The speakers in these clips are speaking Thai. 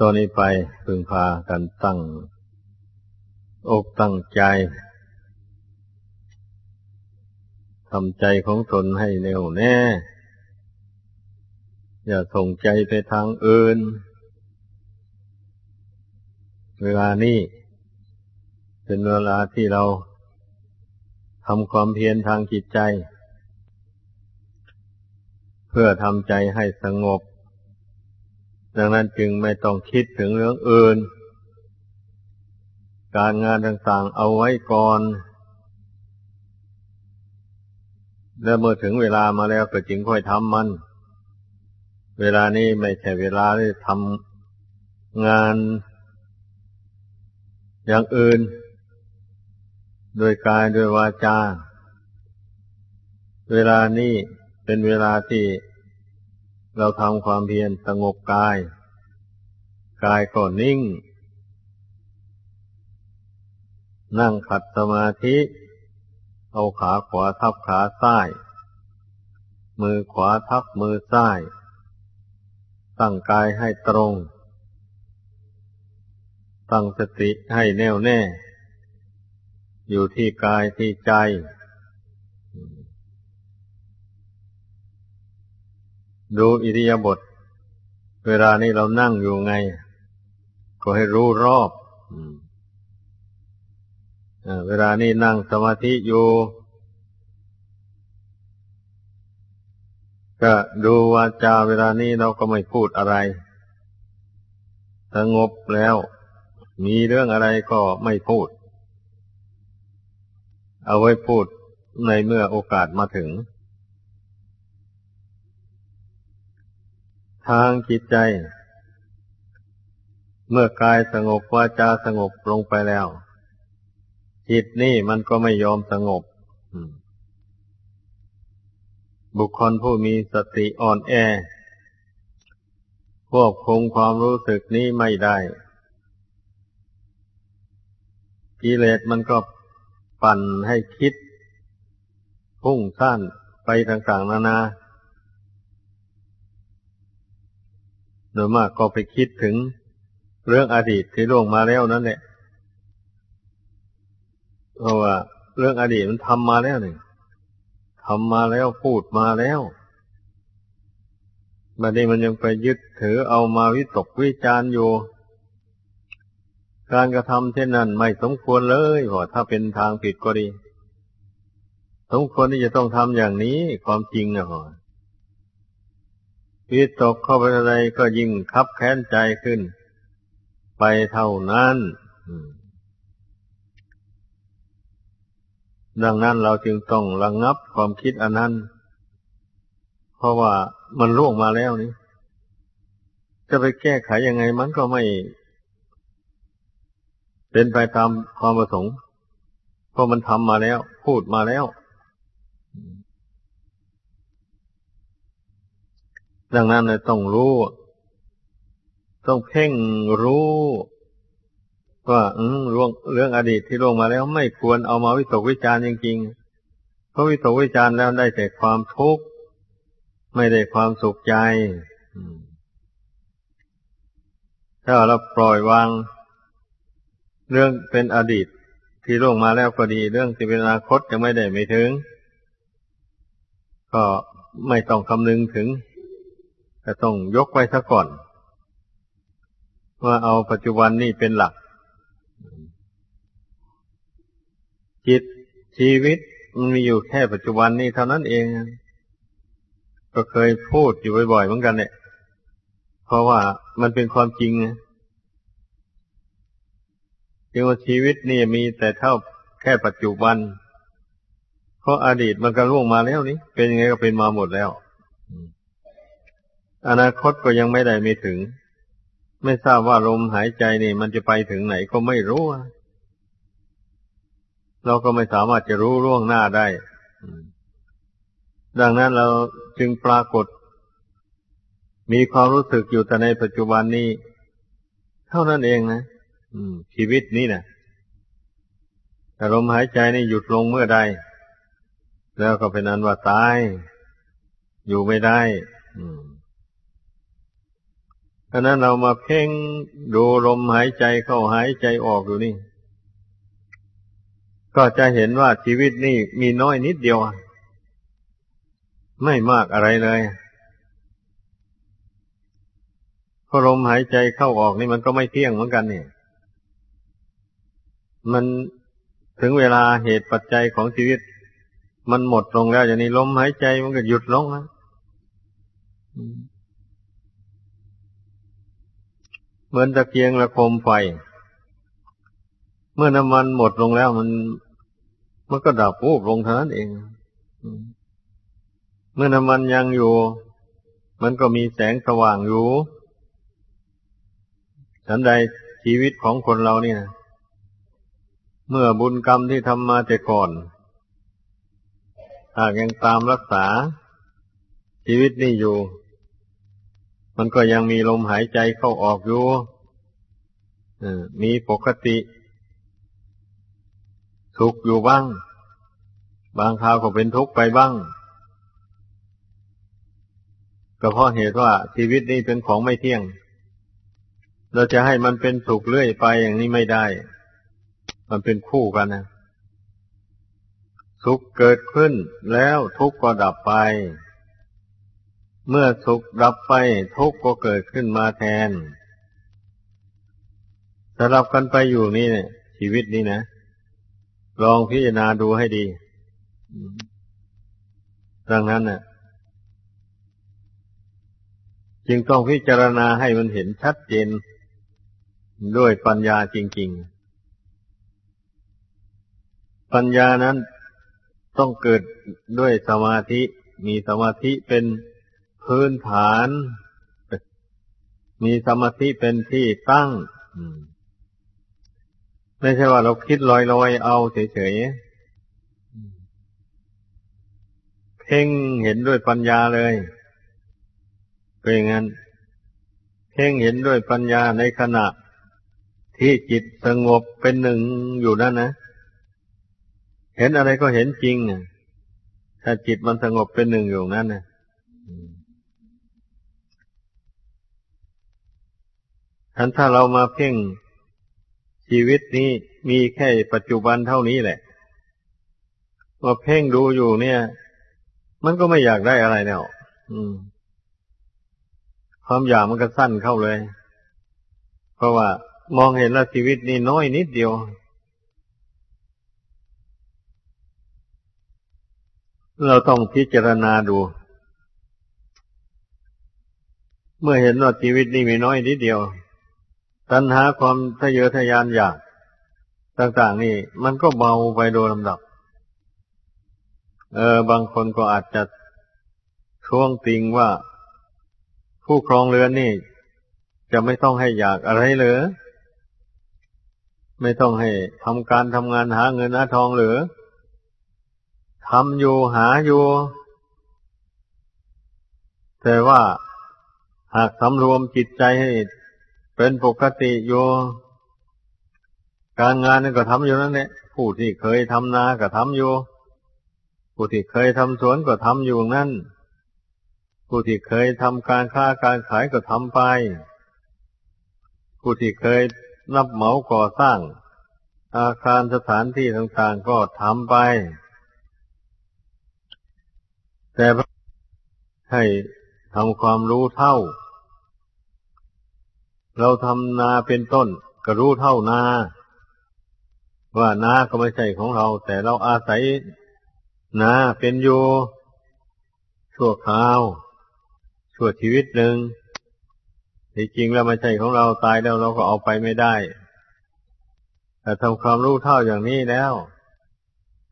ตอนนี้ไปพึงพากันตั้ง อกตั้งใจทำใจของตนให้แน่วแน่ อย่าส่งใจไปทางอื่น เวลานี้เป็นเวลาที่เราทำความเพียรทางจิตใจ เพื่อทำใจให้สงบ ดังนั้นจึงไม่ต้องคิดถึงเรื่องอื่น การงานต่างๆเอาไว้ก่อน แล้วเมื่อถึงเวลามาแล้วก็จึงค่อยทำมัน เวลานี้ไม่ใช่เวลาที่ทำงาน อย่างอื่น โดยกายโดยวาจา เวลานี้เป็นเวลาที่ เราทำความเพียรสงบกาย กายก็นิ่ง นั่งขัดสมาธิ เอาขาขวาทับขาซ้าย มือขวาทับมือซ้าย ตั้งกายให้ตรง ตั้งสติให้แน่วแน่ อยู่ที่กายที่ใจ ดูอิริยาบถเวลานี้เรานั่งอยู่ไง ก็ให้รู้รอบเวลานี้นั่งสมาธิอยู่ ก็ดูวาจาเวลานี้เราก็ไม่พูดอะไร สงบแล้ว มีเรื่องอะไรก็ไม่พูด เอาไว้พูดในเมื่อโอกาสมาถึง ทางจิตใจ เมื่อกายสงบวาจาสงบลงไปแล้ว จิตนี่มันก็ไม่ยอมสงบ บุคคลผู้มีสติอ่อนแอ ควบคุมความรู้สึกนี้ไม่ได้กิเลสมันก็ปั่นให้คิด พุ่งสั้นไปต่างๆนานานา โดยมากก็ไปคิดถึงเรื่องอดีตที่ล่วงมาแล้วนั่นแหละเพราะว่า เรื่องอดีตมันทำมาแล้วหนี่งทำมาแล้วพูดมาแล้วบัดนี้มันยังไปยึดถือเอามาวิตกวิจารอยู่ การกระทำเช่นนั้นไม่สมควรเลยเพราะถ้าเป็นทางผิดก็ดี สมควรที่จะต้องทำอย่างนี้ความจริงนะพอ วิตกเข้าไปอะไรก็ยิ่งคับแค้นใจขึ้น ไปเท่านั้นดังนั้นเราจึงต้องระงงับความคิดอันนั้น เพราะว่ามันล่วงมาแล้วนี่ จะไปแก้ไขยังไงมันก็ไม่ เป็นไปตามความประสงค์ เพราะมันทำมาแล้ว พูดมาแล้ว ดังนั้นเลยต้องรู้ ต้องเพ่งรู้ว่าเรื่องเรื่องอดีตที่ล่วงมาแล้วไม่ควรเอามาวิตกวิจารณ์จริงๆ เพราะวิตกวิจารณ์แล้วได้แต่ความทุกข์ไม่ได้ความสุขใจถ้าเราปล่อยวาง เรื่องเป็นอดีตที่ล่วงมาแล้วก็ดี เรื่องที่เป็นอนาคตยังไม่ได้ไม่ถึง ก็ไม่ต้องคำนึงถึง ก็ต้องยกไว้ซะก่อนว่าเอาปัจจุบันนี่เป็นหลัก จิตชีวิตมันมีอยู่แค่ปัจจุบันนี่เท่านั้นเอง ก็เคยพูดอยู่บ่อยๆเหมือนกันเนี่ยเพราะว่ามันเป็นความจริงจริงว่าชีวิตนี่มีแต่เท่าแค่ปัจจุบัน เพราะอดีตมันก็ล่วงมาแล้วนี่เป็นยังไงก็เป็นมาหมดแล้ว อนาคตก็ยังไม่ได้มีถึง ไม่ทราบว่าลมหายใจนี่ มันจะไปถึงไหนก็ไม่รู้ เราก็ไม่สามารถจะรู้ล่วงหน้าได้ ดังนั้นเราจึงปรากฏ มีความรู้สึกอยู่แต่ในปัจจุบันนี้ เท่านั้นเองนะชีวิตนี้นะแต่ลมหายใจนี่หยุดลงเมื่อใด แล้วก็เป็นอันว่าตาย อยู่ไม่ได้ อืม ฉะนั้นเรามาเพ่งดูลมหายใจเข้าหายใจออกอยู่นี่ ก็จะเห็นว่าชีวิตนี่มีน้อยนิดเดียว ไม่มากอะไรเลยพอลมหายใจเข้าออกนี่มันก็ไม่เที่ยงเหมือนกันเนี่ย มันถึงเวลาเหตุปัจจัยของชีวิต มันหมดลงแล้วอย่างนี้ลมหายใจมันก็หยุดลงนะ เหมือนตะเกียงระคมไฟ เมื่อน้ำมันหมดลงแล้วมัน มันก็ดับวูบลงเท่านั้นเอง เมื่อน้ำมันยังอยู่ มันก็มีแสงสว่างอยู่ฉันใดชีวิตของคนเราเนี่ย เมื่อบุญกรรมที่ทำมาแต่ก่อน หากยังตามรักษาชีวิตนี่อยู่ มันก็ยังมีลมหายใจเข้าออกอยู่มีปกติทุกอยู่บ้าง บางคราวก็เป็นทุกข์ไปบ้าง ก็เพราะเหตุว่าชีวิตนี้เป็นของไม่เที่ยง เราจะให้มันเป็นสุขเรื่อยไปอย่างนี้ไม่ได้ มันเป็นคู่กันนะ สุขเกิดขึ้นแล้วทุกข์ก็ดับไป เมื่อสุขดับไปทุกข์ก็เกิดขึ้นมาแทนสลับกันไปอยู่นี่เนี่ยชีวิตนี้นะ ลองพิจารณาดูให้ดี ดังนั้นน่ะ จึงต้องพิจารณาให้มันเห็นชัดเจน ด้วยปัญญาจริง ๆ ปัญญานั้นต้องเกิดด้วยสมาธิ มีสมาธิเป็น พื้นฐาน มีสมาธิเป็นที่ตั้งไม่ใช่ว่าเราคิดลอยๆเอาเฉยๆเพ่งเห็นด้วยปัญญาเลยเป็นอย่างนั้นเพ่งเห็นด้วยปัญญาในขณะ ที่จิตสงบเป็นหนึ่งอยู่นั่นนะเห็นอะไรก็เห็นจริงถ้าจิตมันสงบเป็นหนึ่งอยู่นั่นนะ ทันถ้าเรามาเพ่งชีวิตนี้มีแค่ปัจจุบันเท่านี้แหละว่าเพ่งดูอยู่เนี่ย มันก็ไม่อยากได้อะไรแล้วความอยากมันก็สั้นเข้าเลย เพราะว่ามองเห็นว่าชีวิตนี่น้อยนิดเดียว เราต้องพิจารณาดู เมื่อเห็นว่าชีวิตนี่มีน้อยนิดเดียว ตัณหาความทะเยอทะยานอยากต่างๆ นี่ มันก็เบาไปโดยลำดับ เออ บางคนก็อาจจะช่วงติงว่า ผู้ครองเรือนนี่ จะไม่ต้องให้อยากอะไรเลยไม่ต้องให้ทำการทำงานหาเงินหาทองหรือทำอยู่หาอยู่ แต่ว่าหากสำรวมจิตใจให้ เป็นปกติอยู่การงานนี่ก็ทำอยู่นั่นแหละผู้ที่เคยทำนาก็ทำอยู่ ผู้ที่เคยทำสวนก็ทำอยู่นั่น ผู้ที่เคยทำการค้าการขายก็ทำไป ผู้ที่เคยรับเหมาก่อสร้าง อาคารสถานที่ต่างๆก็ทำไป แต่ให้ทำความรู้เท่า เราทำนาเป็นต้นก็รู้เท่านา ว่านาก็ไม่ใช่ของเรา แต่เราอาศัยนาเป็นอยู่ชั่วคราว ชั่วชีวิตหนึ่งที่จริงแล้วไม่ใช่ของเราตายแล้วเราก็เอาไปไม่ได้ แต่ทำความรู้เท่าอย่างนี้แล้ว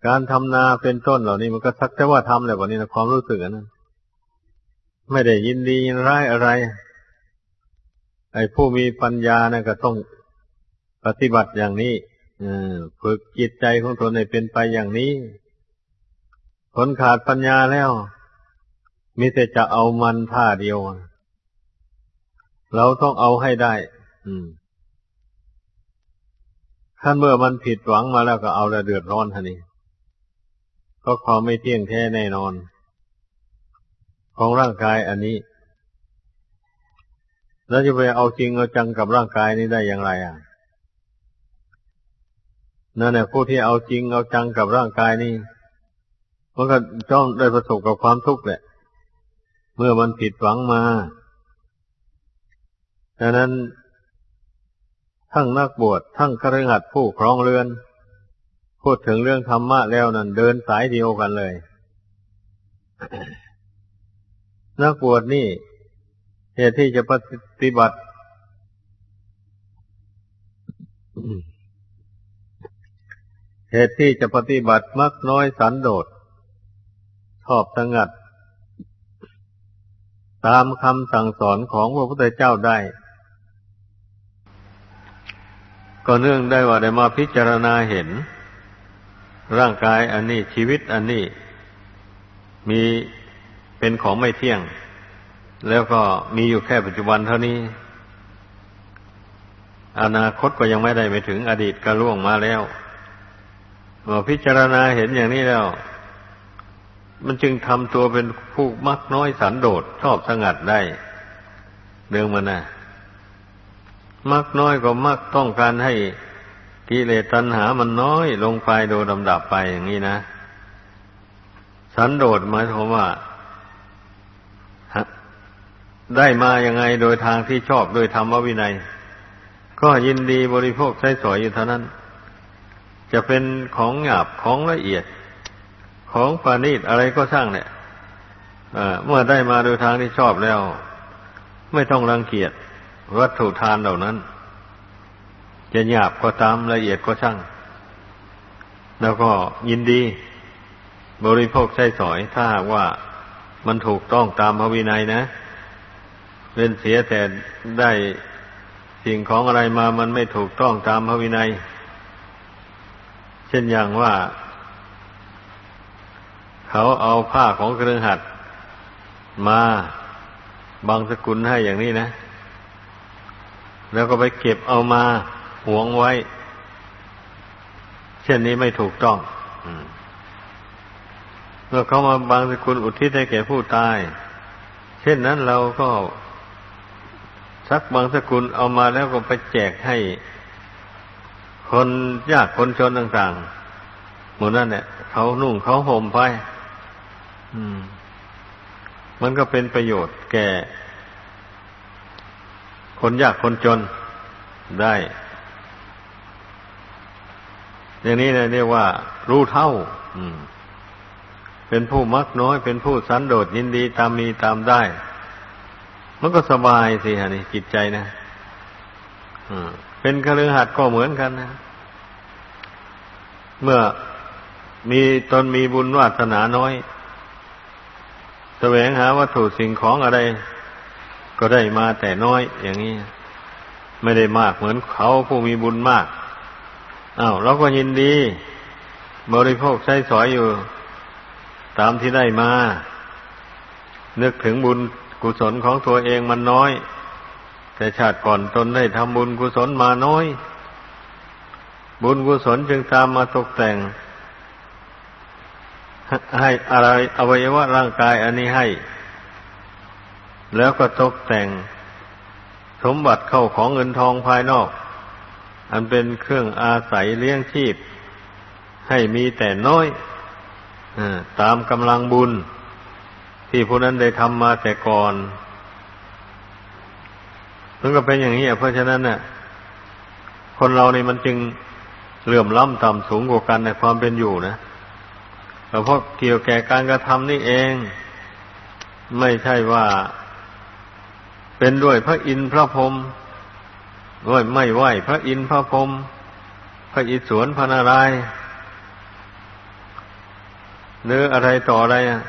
การทำนาเป็นต้นเหล่านี้มันก็สักแต่ว่าทำแหละวันนี้นะความรู้สึกนั้นไม่ได้ยินดียินร้ายอะไร ไอ้ผู้มีปัญญานะก็ต้องปฏิบัติอย่างนี้ฝึกจิตใจของตนให้เป็นไปอย่างนี้คนขาดปัญญาแล้ว มิแต่จะเอามันท่าเดียว เราต้องเอาให้ได้ขั้นเมื่อมันผิดหวังมาแล้วก็เอาล้วเดือดร้อนท่านี้ก็ความไม่เที่ยงแท้แน่นอน ของร่างกายอันนี้ แล้วจะไปเอาจริงเอาจังกับร่างกายนี้ได้อย่างไรอะนั่นแหละผู้ที่เอาจริงเอาจังกับร่างกายนี้มันก็ต้องได้ประสบกับความทุกข์แหละ เมื่อมันผิดหวังมาดังนั้น ทั้งนักบวชทั้งคฤหัสถ์ผู้ครองเรือน พูดถึงเรื่องธรรมะแล้วนั่นเดินสายเดียวกันเลย นักบวชนี่ เหตุที่จะปฏิบัติเหตุที่จะปฏิบัติมักน้อยสันโดษชอบสงัด ตามคำสั่งสอนของพระพุทธเจ้าได้ ก็เนื่องได้ว่าได้มาพิจารณาเห็น ร่างกายอันนี้ชีวิตอันนี้ มีเป็นของไม่เที่ยง แล้วก็มีอยู่แค่ปัจจุบันเท่านี้ อนาคตก็ยังไม่ได้ไปถึงอดีตก็ล่วงมาแล้วเมื่อพิจารณาเห็นอย่างนี้แล้ว มันจึงทำตัวเป็นผู้มักน้อยสันโดษชอบสงัดได้เรื่องมันนะมักน้อยก็มักต้องการให้กิเลสตัณหามันน้อยลงไปโดยลำดับไปอย่างนี้นะ สันโดษหมายความว่า ได้มายังไงโดยทางที่ชอบโดยธรรมวินัย ก็ยินดีบริโภคใช้สอยอยู่เท่านั้น จะเป็นของหยาบของละเอียด ของปานีตอะไรก็ช่างเนี่ยเมื่อได้มาโดยทางที่ชอบแล้ว ไม่ต้องรังเกียจวัตถุทานเหล่านั้น จะหยาบก็ตามละเอียดก็ช่าง แล้วก็ยินดี บริโภคใช้สอยถ้าหากว่ามันถูกต้องตามพระวินัยนะ เว้นเสียแต่ได้สิ่งของอะไรมามันไม่ถูกต้องตามพระวินัย เช่นอย่างว่า เขาเอาผ้าของเครื่องหัดมาบางสกุลให้อย่างนี้นะ แล้วก็ไปเก็บเอามาหวงไว้ เช่นนี้ไม่ถูกต้องเมื่อเขามาบางสกุลอุทิศให้แก่ผู้ตาย เช่นนั้นเราก็ สักบางสกุลเอามาแล้วก็ไปแจกให้ คนยากคนชนต่างๆหมดนั่นเนี่ยเขานุ่งเขาห่มไปมันก็เป็นประโยชน์แก่ คนยากคนจนได้อย่างนี้เรียกว่า รู้เท่าเป็นผู้มักน้อย เป็นผู้สันโดษยินดีตามมีตามได้ มันก็สบายสิฮะนี่จิตใจนะเป็นคฤหัสถ์ก็เหมือนกันนะ เมื่อมีตนมีบุญวาสนาน้อยแสวงหาวัตถุสิ่งของอะไร ก็ได้มาแต่น้อย อย่างนี้ ไม่ได้มากเหมือนเขาผู้มีบุญมากอา้าวเราก็ยินดี บริโภคใช้สอยอยู่ ตามที่ได้มานึกถึงบุญ กุศลของตัวเองมันน้อย แต่ชาติก่อนตนได้ทำบุญกุศลมาน้อย บุญกุศลจึงตามมาตกแต่ง ให้อะไรอวัยวะร่างกายอันนี้ให้ แล้วก็ตกแต่ง สมบัติเข้าของเงินทองภายนอก อันเป็นเครื่องอาศัยเลี้ยงชีพ ให้มีแต่น้อยอตามกำลังบุญ ที่ผู้นั้นได้ทำมาแต่ก่อนมันก็เป็นอย่างนี้เพราะฉะนั้นเนี่ยคนเรานี่มันจึงเหลื่อมล้ำต่ำสูงกว่ากันในความเป็นอยู่นะเพราะเกี่ยวแก่การกระทำนี่เอง ไม่ใช่ว่า เป็นด้วยพระอินทร์พระพรหมด้วยไม่ไหวพระอินทร์พระพรหมพระอิศวรพระนารายณ์หรืออะไรต่ออะไรอะ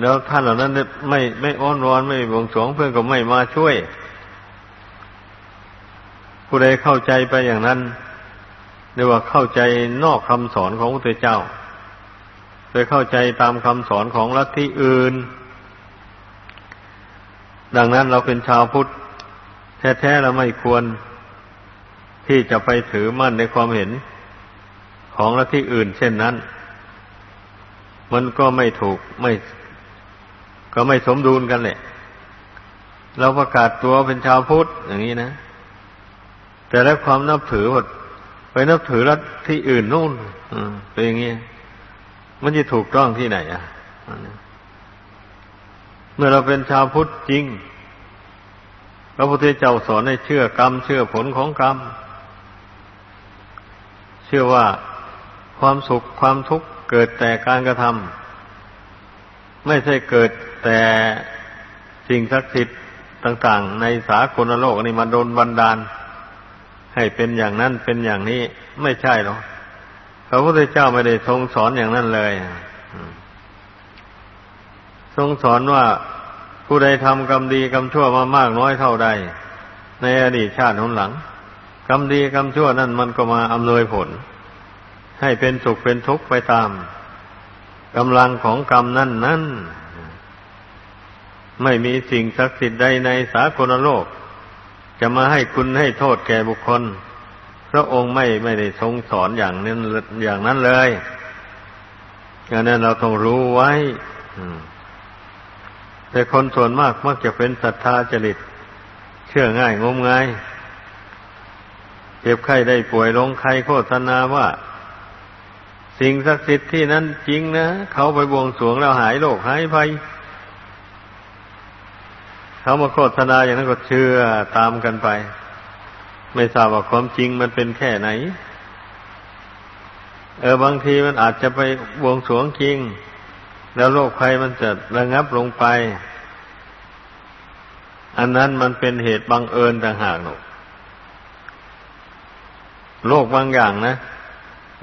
แล้วท่านเหล่านั้นไม่ไม่อ้อนวอนไม่บวงสรวงเพื่อนก็ไม่มาช่วย ผู้ใดเข้าใจไปอย่างนั้นเรียกว่าเข้าใจนอกคำสอนของพระเจ้าไปเข้าใจตามคำสอนของลัทธิอื่น ดังนั้นเราเป็นชาวพุทธ แท้ๆเราไม่ควร ที่จะไปถือมั่นในความเห็นของลัทธิอื่น เช่นนั้น มันก็ไม่ถูกไม่ ก็ไม่สมดุลกันแหละเราประกาศตัวเป็นชาวพุทธอย่างนี้นะ แต่แล้วความนับถือหมดไปนับถือรัฐที่อื่นนู่นเป็นอย่างนี้มันจะถูกต้องที่ไหนอะเมื่อเราเป็นชาวพุทธจริงพระพุทธเจ้าสอนให้เชื่อกรรม เชื่อผลของกรรม เชื่อว่าความสุขความทุกข์เกิดแต่การกระทำ ไม่ใช่เกิดแต่สิ่งศักดิ์สิทธิ์ต่าง ๆ ในสากลโลกนี่มาโดนบันดาล ให้เป็นอย่างนั้นเป็นอย่างนี้ไม่ใช่หรอกพระพุทธเจ้าไม่ได้ทรงสอนอย่างนั้นเลยทรงสอนว่าผู้ใดทำกรรมดีกรรมชั่วมามากน้อยเท่าใด ในอดีตชาติหนหลังกรรมดีกรรมชั่วนั่นมันก็มาอำนวยผล ให้เป็นสุขเป็นทุกข์ไปตาม กำลังของกรรมนั่นนั่นไม่มีสิ่งศักดิ์สิทธิ์ใดในสากลโลก จะมาให้คุณให้โทษแก่บุคคล พระองค์ไม่ไม่ได้ทรงสอนอย่างนั้นอย่างนั้นเลยดังนั้นเราต้องรู้ไว้แต่คนส่วนมากมักจะเป็นศรัทธาจริต เชื่อง่ายงมงายเจ็บไข้ได้ป่วยลงใครโฆษณาว่า สิ่งศักดิ์สิทธิ์ที่นั้นจริงนะเขาไปบวงสรวงแล้วหายโรคหายภัยเขามาโฆษณาอย่างนั้นก็เชื่อตามกันไป ไม่ทราบว่าความจริงมันเป็นแค่ไหน เออบางทีมันอาจจะไปบวงสรวงจริง แล้วโรคภัยมันจะระงับลงไป อันนั้นมันเป็นเหตุบังเอิญต่างหากหนูโรคบางอย่างนะ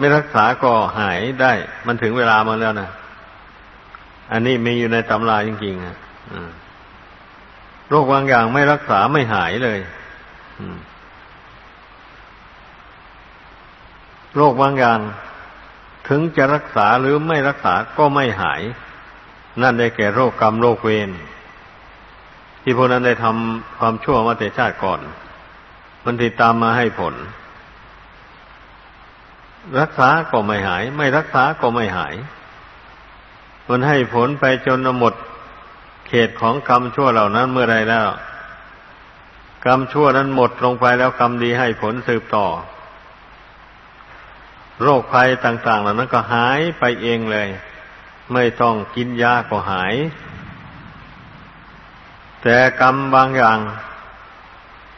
ไม่รักษาก็หายได้ มันถึงเวลามาแล้วนะอันนี้มีอยู่ในตำราจริงๆอะโรคบางอย่างไม่รักษาไม่หายเลยโรคบางอย่าง ถึงจะรักษาหรือไม่รักษาก็ไม่หาย นั่นได้แก่โรคกรรมโรคเวรที่พวกนั้นได้ทำความชั่วมาแต่ชาติก่อน มันติดตามมาให้ผล รักษาก็ไม่หาย ไม่รักษาก็ไม่หาย มันให้ผลไปจนหมด เขตของกรรมชั่วเหล่านั้นเมื่อไรแล้วกรรมชั่วนั้นหมดลงไปแล้วกรรมดีให้ผลสืบต่อ โรคภัยต่าง ๆ เหล่านั้นก็หายไปเองเลย ไม่ต้องกินยาก็หาย แต่กรรมบางอย่าง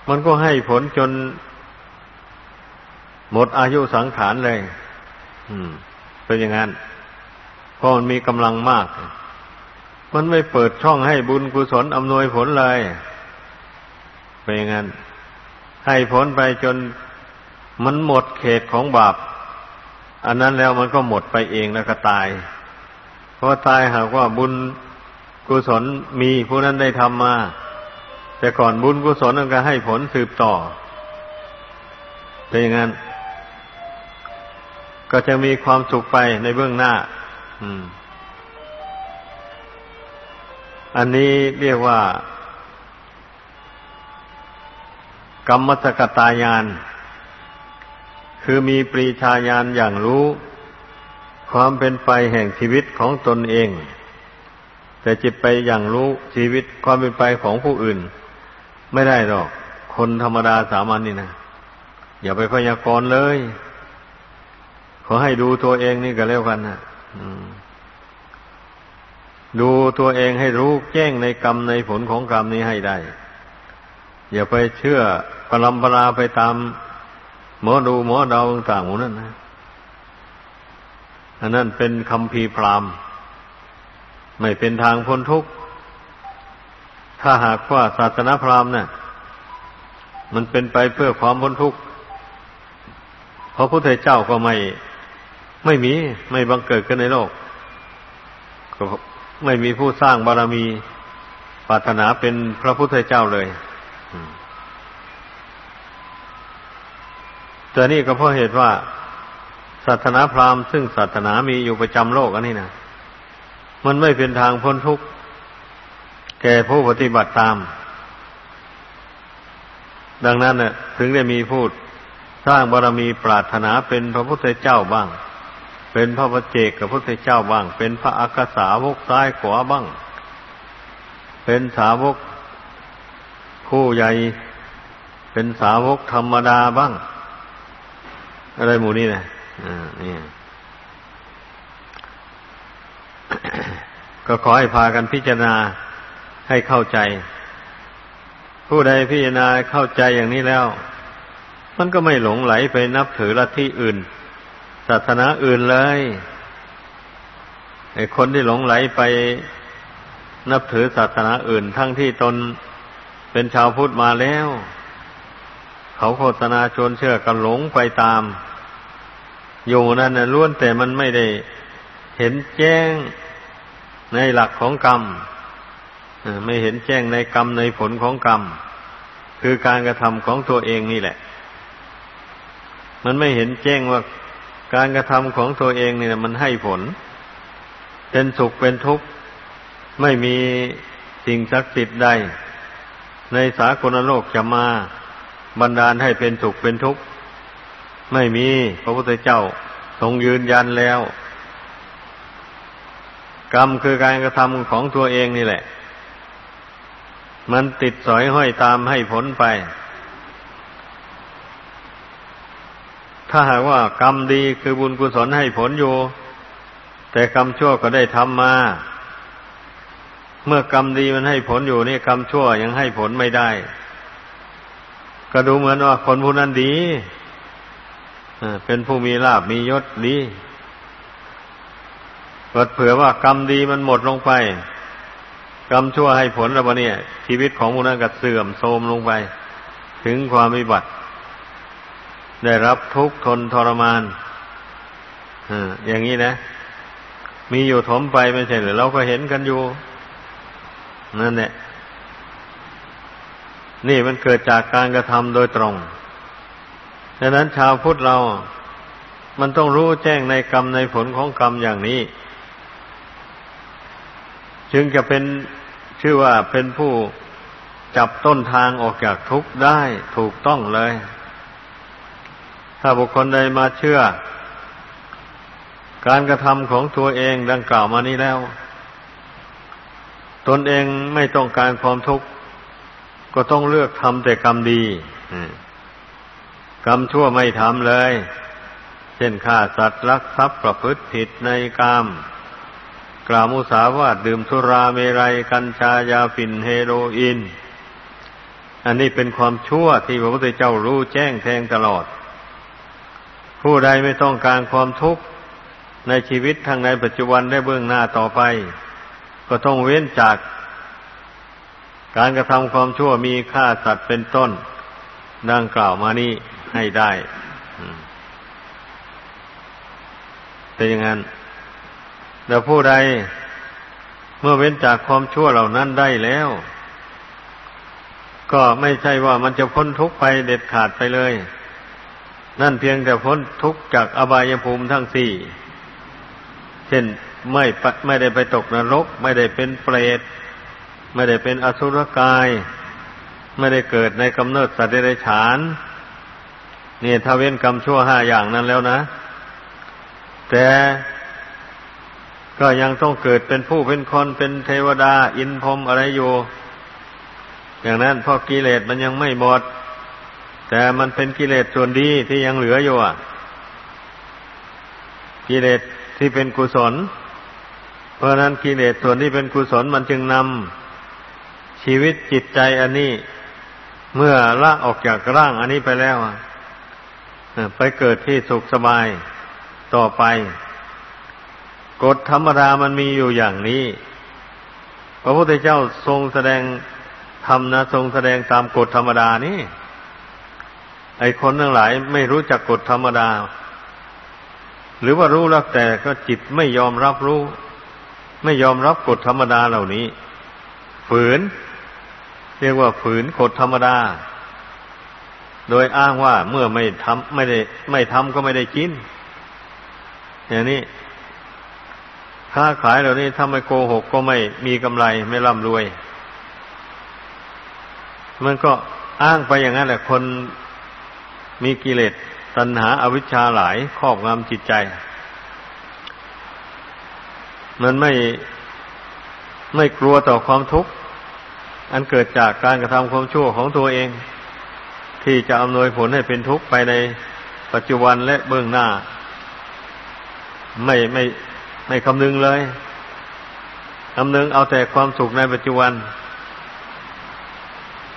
มันก็ให้ผลจน หมดอายุสังขารเลย อืม เป็นอย่างนั้นเพราะมันมีกำลังมาก มันไม่เปิดช่องให้บุญกุศลอำนวยผลเลย เป็นอย่างนั้น ให้ผลไปจนมันหมดเขตของบาป อันนั้นแล้วมันก็หมดไปเองแล้วก็ตาย เพราะตายหากว่าบุญกุศลมีผู้นั้นได้ทำมา แต่ก่อนบุญกุศลนั้นก็ให้ผลสืบต่อเป็นอย่างนั้น ก็จะมีความสุขไปในเบื้องหน้าอันนี้เรียกว่า กรรมสกตายาน คือมีปรีชาญาณอย่างรู้ ความเป็นไปแห่งชีวิตของตนเอง แต่จิตไปอย่างรู้ชีวิตความเป็นไปของผู้อื่น ไม่ได้หรอก คนธรรมดาสามัญนนี่นะอย่าไปพยากรณ์เลย ขอให้ดูตัวเองนี่ก็แล้วกันนะดูตัวเองให้รู้แจ้งในกรรมในผลของกรรมนี้ให้ได้ อย่าไปเชื่อปรำปราไปตามหมอดูหมอดาวต่างๆหมดนั่นนะอันนั้นเป็นคำพีพรามไม่เป็นทางพ้นทุกข์ ถ้าหากว่าศาสนาพราหมณ์เนี่ยมันเป็นไปเพื่อความพ้นทุกข์เพราะพระพุทธเจ้าก็ไม่ ไม่มี ไม่บังเกิดขึ้นในโลกไม่มีผู้สร้างบารมีปรารถนาเป็นพระพุทธเจ้าเลยแต่นี่ก็เพราะเหตุว่าศาสนาพราหมณ์ซึ่งศาสนามีอยู่ประจำโลกอันนี้นะมันไม่เป็นทางพ้นทุกข์แก่ผู้ปฏิบัติตาม ดังนั้นเน่ยถึงได้มีพูดสร้างบารมีปรารถนาเป็นพระพุทธเจ้าบ้าง เป็นพระปเจกกับพระพุทธเจ้าบ้าง เป็นพระอักษาวกซ้ายขวาบ้าง เป็นสาวกผู้ใหญ่ เป็นสาวกธรรมดาบ้าง อะไรหมู่นี้นะอ่านี่ก็ขอให้พากันพิจารณาให้เข้าใจ ผู้ใดพิจารณาเข้าใจอย่างนี้แล้ว มันก็ไม่หลงไหลไปนับถือลัทธิอื่นาสนาอื่นเลยไอ้คนที่หลงไหลไปนับถือศาสนาอื่น ทั้งที่ตนเป็นชาวพุทธมาแล้ว เขาโฆษณาชวนเชื่อกันหลงไปตาม อยู่นั่นนะล้วนแต่มันไม่ได้เห็นแจ้งในหลักของกรรมไม่เห็นแจ้งในกรรมในผลของกรรม คือการกระทำของตัวเองนี่แหละ มันไม่เห็นแจ้งว่า การกระทำของตัวเองนี่นะมันให้ผล เป็นสุขเป็นทุกข์ ไม่มีสิ่งศักดิ์สิทธิ์ใด ในสากลโลกจะมาบันดาลให้เป็นสุขเป็นทุกข์ ไม่มีพระพุทธเจ้าทรงยืนยันแล้ว กรรมคือการกระทำของตัวเองนี่แหละ มันติดสอยห้อยตามให้ผลไป ถ้าหากว่ากรรมดีคือบุญกุศลให้ผลอยู่ แต่กรรมชั่วก็ได้ทำมา เมื่อกรรมดีมันให้ผลอยู่นี่กรรมชั่วยังให้ผลไม่ได้ ก็ดูเหมือนว่าคนผู้นั้นดีเป็นผู้มีลาบมียศดีเกิดเผื่อว่ากรรมดีมันหมดลงไป กรรมชั่วให้ผลแล้วเนี่ย ชีวิตของผู้นั้นก็เสื่อมโทรมลงไป ถึงความวิบัติ ได้รับทุกข์ทนทรมานอย่างนี้นะ มีอยู่ถมไปไม่ใช่หรือเราก็เห็นกันอยู่ นั่นแหละนี่มันเกิดจากการกระทำโดยตรงดังนั้นชาวพุทธเรา มันต้องรู้แจ้งในกรรมในผลของกรรมอย่างนี้ จึงจะเป็นชื่อว่าเป็นผู้จับต้นทางออกจากทุกข์ได้ถูกต้องเลย ถ้าบุคคลใดมาเชื่อ การกระทำของตัวเองดังกล่าวมานี้แล้ว ตนเองไม่ต้องการความทุกข์ ก็ต้องเลือกทำแต่กรรมดีกรรมชั่วไม่ทำเลย เช่นฆ่าสัตว์ลักทรัพย์ประพฤติผิดในกรรมกล่าวมุสาวาทดื่มสุราเมรัย กัญชายาฝิ่นเฮโรอีนอันนี้เป็นความชั่วที่พระพุทธเจ้ารู้แจ้งแทงตลอด ผู้ใดไม่ต้องการความทุกข์ในชีวิตทางในปัจจุบันได้เบื้องหน้าต่อไป ก็ต้องเว้นจาก การกระทำความชั่วมีฆ่าสัตว์เป็นต้น ดังกล่าวมานี้ให้ได้เป็นอย่างนั้นแต่ผู้ใดเมื่อเว้นจากความชั่วเหล่านั้นได้แล้ว ก็ไม่ใช่ว่ามันจะพ้นทุกข์ไปเด็ดขาดไปเลย นั่นเพียงแต่พ้นทุกข์จากอบายภูมิทั้งสี่ เช่นไม่ไม่ได้ไปตกนรก ไม่ได้เป็นเปรต ไม่ได้เป็นอสุรกาย ไม่ได้เกิดในกำเนิดสัตว์เดรัจฉานนี่ถ้าเว้นกรรมชั่วห้าอย่างนั้นแล้วนะ แต่ก็ยังต้องเกิดเป็นผู้เป็นคนเป็นเทวดา อินพรมอะไรอยู่ อย่างนั้นเพราะกิเลสมันยังไม่หมด แต่มันเป็นกิเลสส่วนดีที่ยังเหลืออยู่อะ กิเลสที่เป็นกุศล เพราะนั้นกิเลสส่วนที่เป็นกุศลมันจึงนำชีวิตจิตใจอันนี้ เมื่อละออกจากร่างอันนี้ไปแล้วไปเกิดที่สุขสบายต่อไปกฎธรรมดามันมีอยู่อย่างนี้ พระพุทธเจ้าทรงแสดงธรรมนะทรงแสดงตามกฎธรรมดานี่ ไอคนทั้งหลายไม่รู้จักกฎธรรมดา หรือว่ารู้แล้วแต่ก็จิตไม่ยอมรับรู้ ไม่ยอมรับกฎธรรมดาเหล่านี้ ฝืน เรียกว่าฝืนกฎธรรมดา โดยอ้างว่าเมื่อไม่ทำไม่ได้ ไม่ทำก็ไม่ได้กิน อย่างนี้ค้าขายเหล่านี้ถ้าไม่โกหกก็ไม่มีกำไรไม่ร่ำรวย มันก็อ้างไปอย่างนั้นแหละคน มีกิเลสตัณหาอาวิชชาหลายครอบงำจิตใจ มันไม่ไม่กลัวต่อความทุกข์ อันเกิดจากการกระทำความชั่วของตัวเอง ที่จะอำนวยผลให้เป็นทุกข์ไปในปัจจุบันและเบื้องหน้า ไม่ไม่ไม่คำนึงเลยคำนึงเอาแต่ความสุขในปัจจุบัน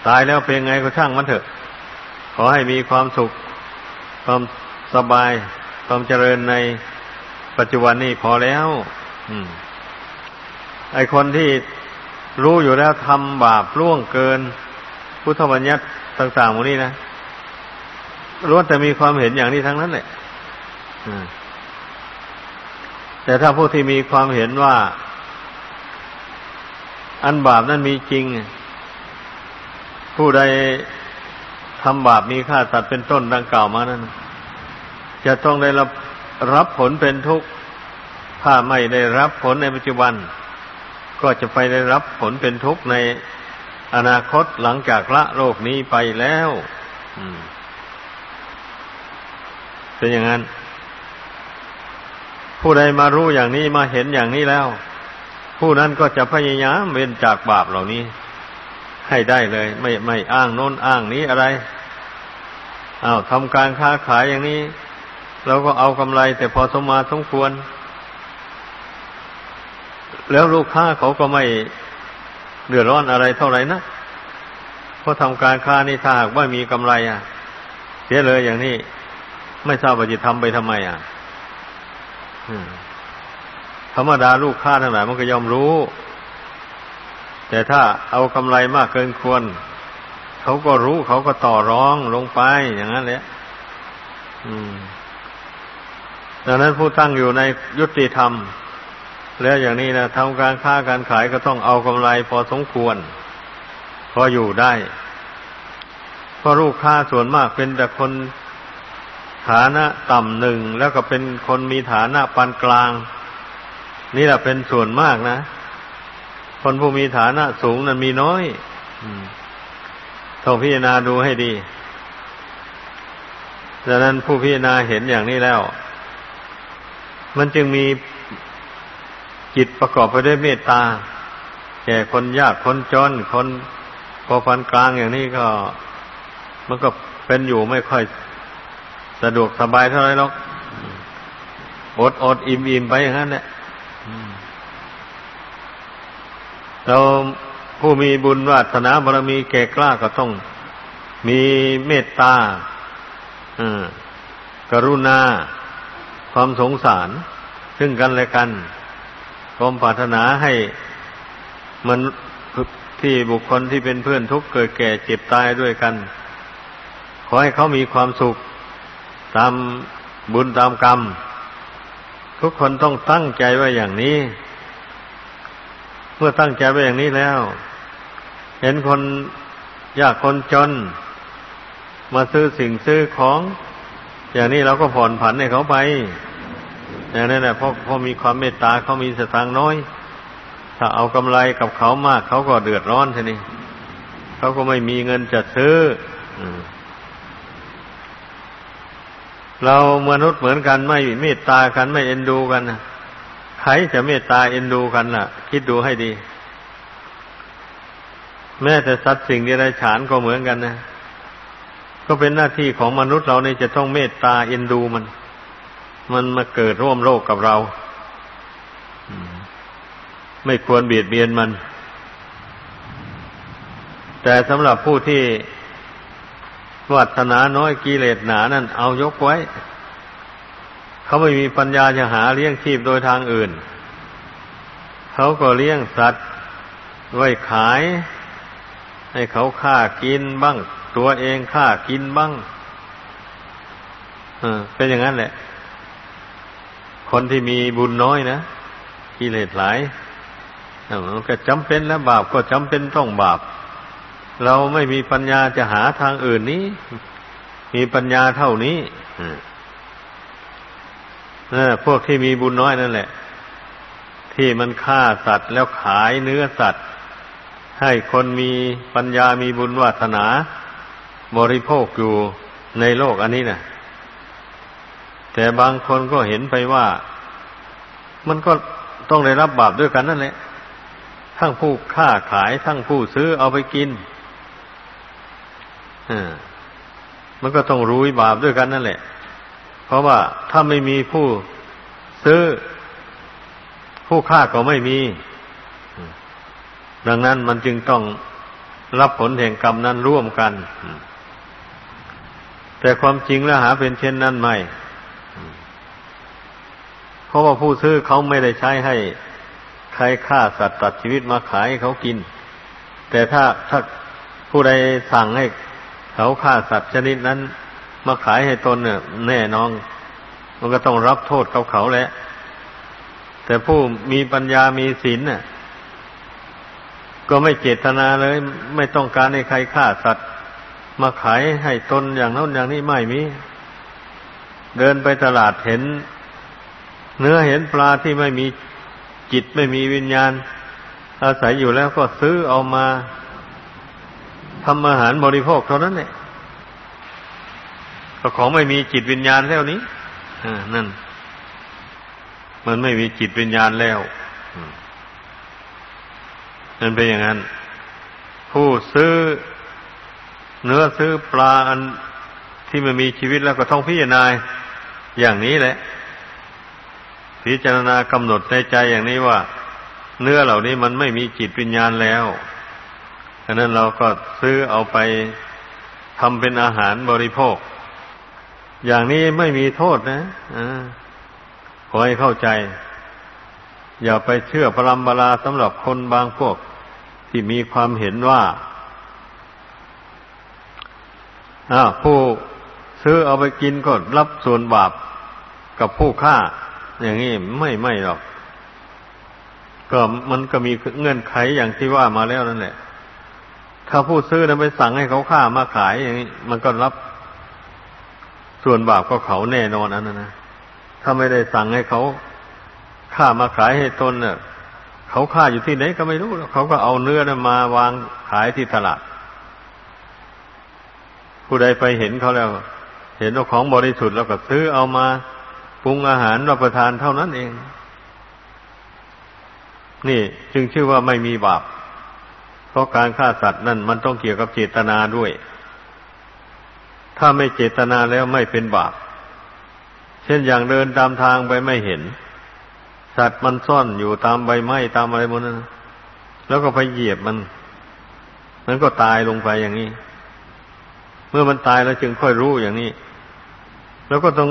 ตายแล้วเป็นไงก็ช่างมันเถอะ ขอให้มีความสุข ความสบาย ความเจริญในปัจจุบันนี้พอแล้วอไอคนที่รู้อยู่แล้วทำบาปล่วงเกิน พุทธบัญญัติต่างๆหมดนี้นะล้วนแต่มีความเห็นอย่างนี้ทั้งนั้นแหละแต่ถ้าผู้ที่มีความเห็นว่า อันบาปนั้นมีจริง ผู้ใด ทำบาปมีค่าสัตว์เป็นต้นดังกล่าวมานั้น จะต้องได้รับรับผลเป็นทุกข์ถ้าไม่ได้รับผลในปัจจุบัน ก็จะไปได้รับผลเป็นทุกข์ในอนาคตหลังจากละโลกนี้ไปแล้วเป็นอย่างนั้น ผู้ใดมารู้อย่างนี้มาเห็นอย่างนี้แล้ว ผู้นั้นก็จะพยายามเว้นจากบาปเหล่านี้ ให้ได้เลย ไม่ไม่อ้างโน้นอ้างนี้อะไร อา้าวทำการค้าขายอย่างนี้ เราก็เอากำไร แต่พอสมมาสมควร แล้วลูกค้าเขาก็ไม่เดือดร้อนอะไรเท่าไหร่นะเพราะทำการค้านี่ถ้าหากว่ามีกำไร อะ เสียเลยอย่างนี้ ไม่ทราบว่าจะทำไปทำไมอะธรรมดาลูกค้าทั้งหลายมันก็ยอมรู้ แต่ถ้าเอากำไรมากเกินควร เขาก็รู้เขาก็ต่อร้องลงไปอย่างนั้นแหละดังนั้นผู้ตั้งอยู่ในยุติธรรม แล้วอย่างนี้นะทำการค้าการขายก็ต้องเอากำไรพอสมควร พออยู่ได้เพราะลูกค้าส่วนมากเป็นแต่คนฐานะต่ำหนึ่งแล้วก็เป็นคนมีฐานะปานกลาง นี่แหละเป็นส่วนมากนะ คนผู้มีฐานะสูงนั้นมีน้อย ต้องพิจารณาดูให้ดีดังนั้นผู้พิจารณาเห็นอย่างนี้แล้ว มันจึงมีจิตประกอบไปด้วยเมตตา แก่คนยากคนจน คนพอพันกลางอย่างนี้ก็ มันก็เป็นอยู่ไม่ค่อยสะดวกสบายเท่าไรหรอกอดอดอิ่มอิ่มไปอย่างนั้นแหละเรา ผู้มีบุญวาสนาบารมีแก่กล้าก็ต้องมีเมตตากรุณา ความสงสาร ซึ่งกันและกัน ความปรารถนาให้มันที่บุคคลที่เป็นเพื่อนทุกข์เกิดแก่เจ็บตายด้วยกัน ขอให้เขามีความสุข ตามบุญตามกรรม ทุกคนต้องตั้งใจไว้อย่างนี้ เมื่อตั้งใจไว้อย่างนี้แล้ว เห็นคนยากคนจน มาซื้อสิ่งซื้อของ อย่างนี้เราก็ผ่อนผันให้เขาไปอย่างนั้นแหละเพราะเขามีความเมตตาเขามีสตางค์น้อย ถ้าเอากำไรกับเขามาก เขาก็เดือดร้อนทีนี้เขาก็ไม่มีเงินจะซื้อเรามนุษย์เหมือนกันไม่เมตตากันไม่เอ็นดูกันใค รจะเมตตาเอ็นดูกันล่ะ คิดดูให้ดี แม้แต่สัตว์สิ่งเดรัจฉานก็เหมือนกันนะ ก็เป็นหน้าที่ของมนุษย์เราเนี่ยจะต้องเมตตาเอ็นดูมัน มันมาเกิดร่วมโลกกับเรา ไม่ควรเบียดเบียนมัน แต่สำหรับผู้ที่วัฒนาน้อยกิเลสหนานั่นเอายกไว้ เขาไม่มีปัญญาจะหาเลี้ยงชีพโดยทางอื่น เขาก็เลี้ยงสัตว์ไว้ขาย ให้เขาฆ่ากินบ้าง ตัวเองฆ่ากินบ้างเป็นอย่างนั้นแหละ คนที่มีบุญน้อยนะกิเลสหลายมันก็จำเป็นแล้วบาปก็จำเป็นต้องบาป เราไม่มีปัญญาจะหาทางอื่นนี้ มีปัญญาเท่านี้ พวกที่มีบุญน้อยนั่นแหละ ที่มันฆ่าสัตว์แล้วขายเนื้อสัตว์ ให้คนมีปัญญามีบุญวาสนา บริโภคอยู่ในโลกอันนี้นะแต่บางคนก็เห็นไปว่า มันก็ต้องได้รับบาปด้วยกันนั่นแหละ ทั้งผู้ค้าขายทั้งผู้ซื้อเอาไปกินมันก็ต้องรู้บาปด้วยกันนั่นแหละ เพราะว่าถ้าไม่มีผู้ซื้อผู้ค้าก็ไม่มี ดังนั้นมันจึงต้องรับผลแห่งกรรมนั้นร่วมกัน แต่ความจริงแล้วหาเป็นเช่นนั้นไม่ เพราะว่าผู้ซื้อเขาไม่ได้ใช้ให้ใครฆ่าสัตว์ตัดชีวิตมาขายเขากิน แต่ถ้าถ้าผู้ใดสั่งให้เขาฆ่าสัตว์ชนิดนั้น มาขายให้ตนเนี่ยแน่นอนมันก็ต้องรับโทษเขาเขาแหละ แต่ผู้มีปัญญามีศีลเนี่ยก็ไม่เจตนาเลย ไม่ต้องการให้ใครฆ่าสัตว์ มาขายให้ตนอย่างนั้นอย่างนี้ไม่มี เดินไปตลาดเห็น เนื้อเห็นปลาที่ไม่มีจิตไม่มีวิญญาณ อาศัยอยู่แล้วก็ซื้อเอามาทำอาหารบริโภคเท่านั้นแหละ ก็ของไม่มีจิตวิญญาณแล้วนี้อนั่น มันไม่มีจิตวิญญาณแล้วนั่นเป็นอย่างนั้น ผู้ซื้อเนื้อซื้อปลาอันที่มันมีชีวิตแล้วก็ต้องพิจารณาอย่างนี้แหละ พิจารณากำหนดในใจอย่างนี้ว่า เนื้อเหล่านี้มันไม่มีจิตวิญญาณแล้วฉะนั้นเราก็ซื้อเอาไปทำเป็นอาหารบริโภค อย่างนี้ไม่มีโทษนะอขอให้เข้าใจ อย่าไปเชื่อพลัมบลาสำหรับคนบางพวก ที่มีความเห็นว่าผู้ซื้อเอาไปกินก็รับส่วนบาปกับผู้ฆ่า อย่างนี้ไม่ไม่หรอก ก็มันก็มีเงื่อนไขอย่างที่ว่ามาแล้วนั่นแหละถ้าผู้ซื้อนะไปสั่งให้เขาฆ่ามาขายอย่างนี้มันก็รับ ส่วนบาปก็เขาแน่นอนอันนั้นนะถ้าไม่ได้สั่งให้เขาฆ่ามาขายให้ตนเนี่ยเขาฆ่าอยู่ที่ไหนก็ไม่รู้เขาก็เอาเนื้อนะมาวางขายที่ตลาด ผู้ใดไปเห็นเขาแล้ว เห็นว่าของบริสุทธิ์แล้วก็ซื้อเอามาปรุงอาหารรับประทานเท่านั้นเอง นี่จึงชื่อว่าไม่มีบาป เพราะการฆ่าสัตว์นั่นมันต้องเกี่ยวกับเจตนาด้วย ถ้าไม่เจตนาแล้วไม่เป็นบาป เช่นอย่างเดินตามทางไปไม่เห็น สัตว์มันซ่อนอยู่ตามใบไม้ตามอะไรบนนั้นแล้วก็ไปเหยียบมัน มันก็ตายลงไปอย่างนี้ เมื่อมันตายแล้วจึงค่อยรู้อย่างนี้ แล้วก็ต้อง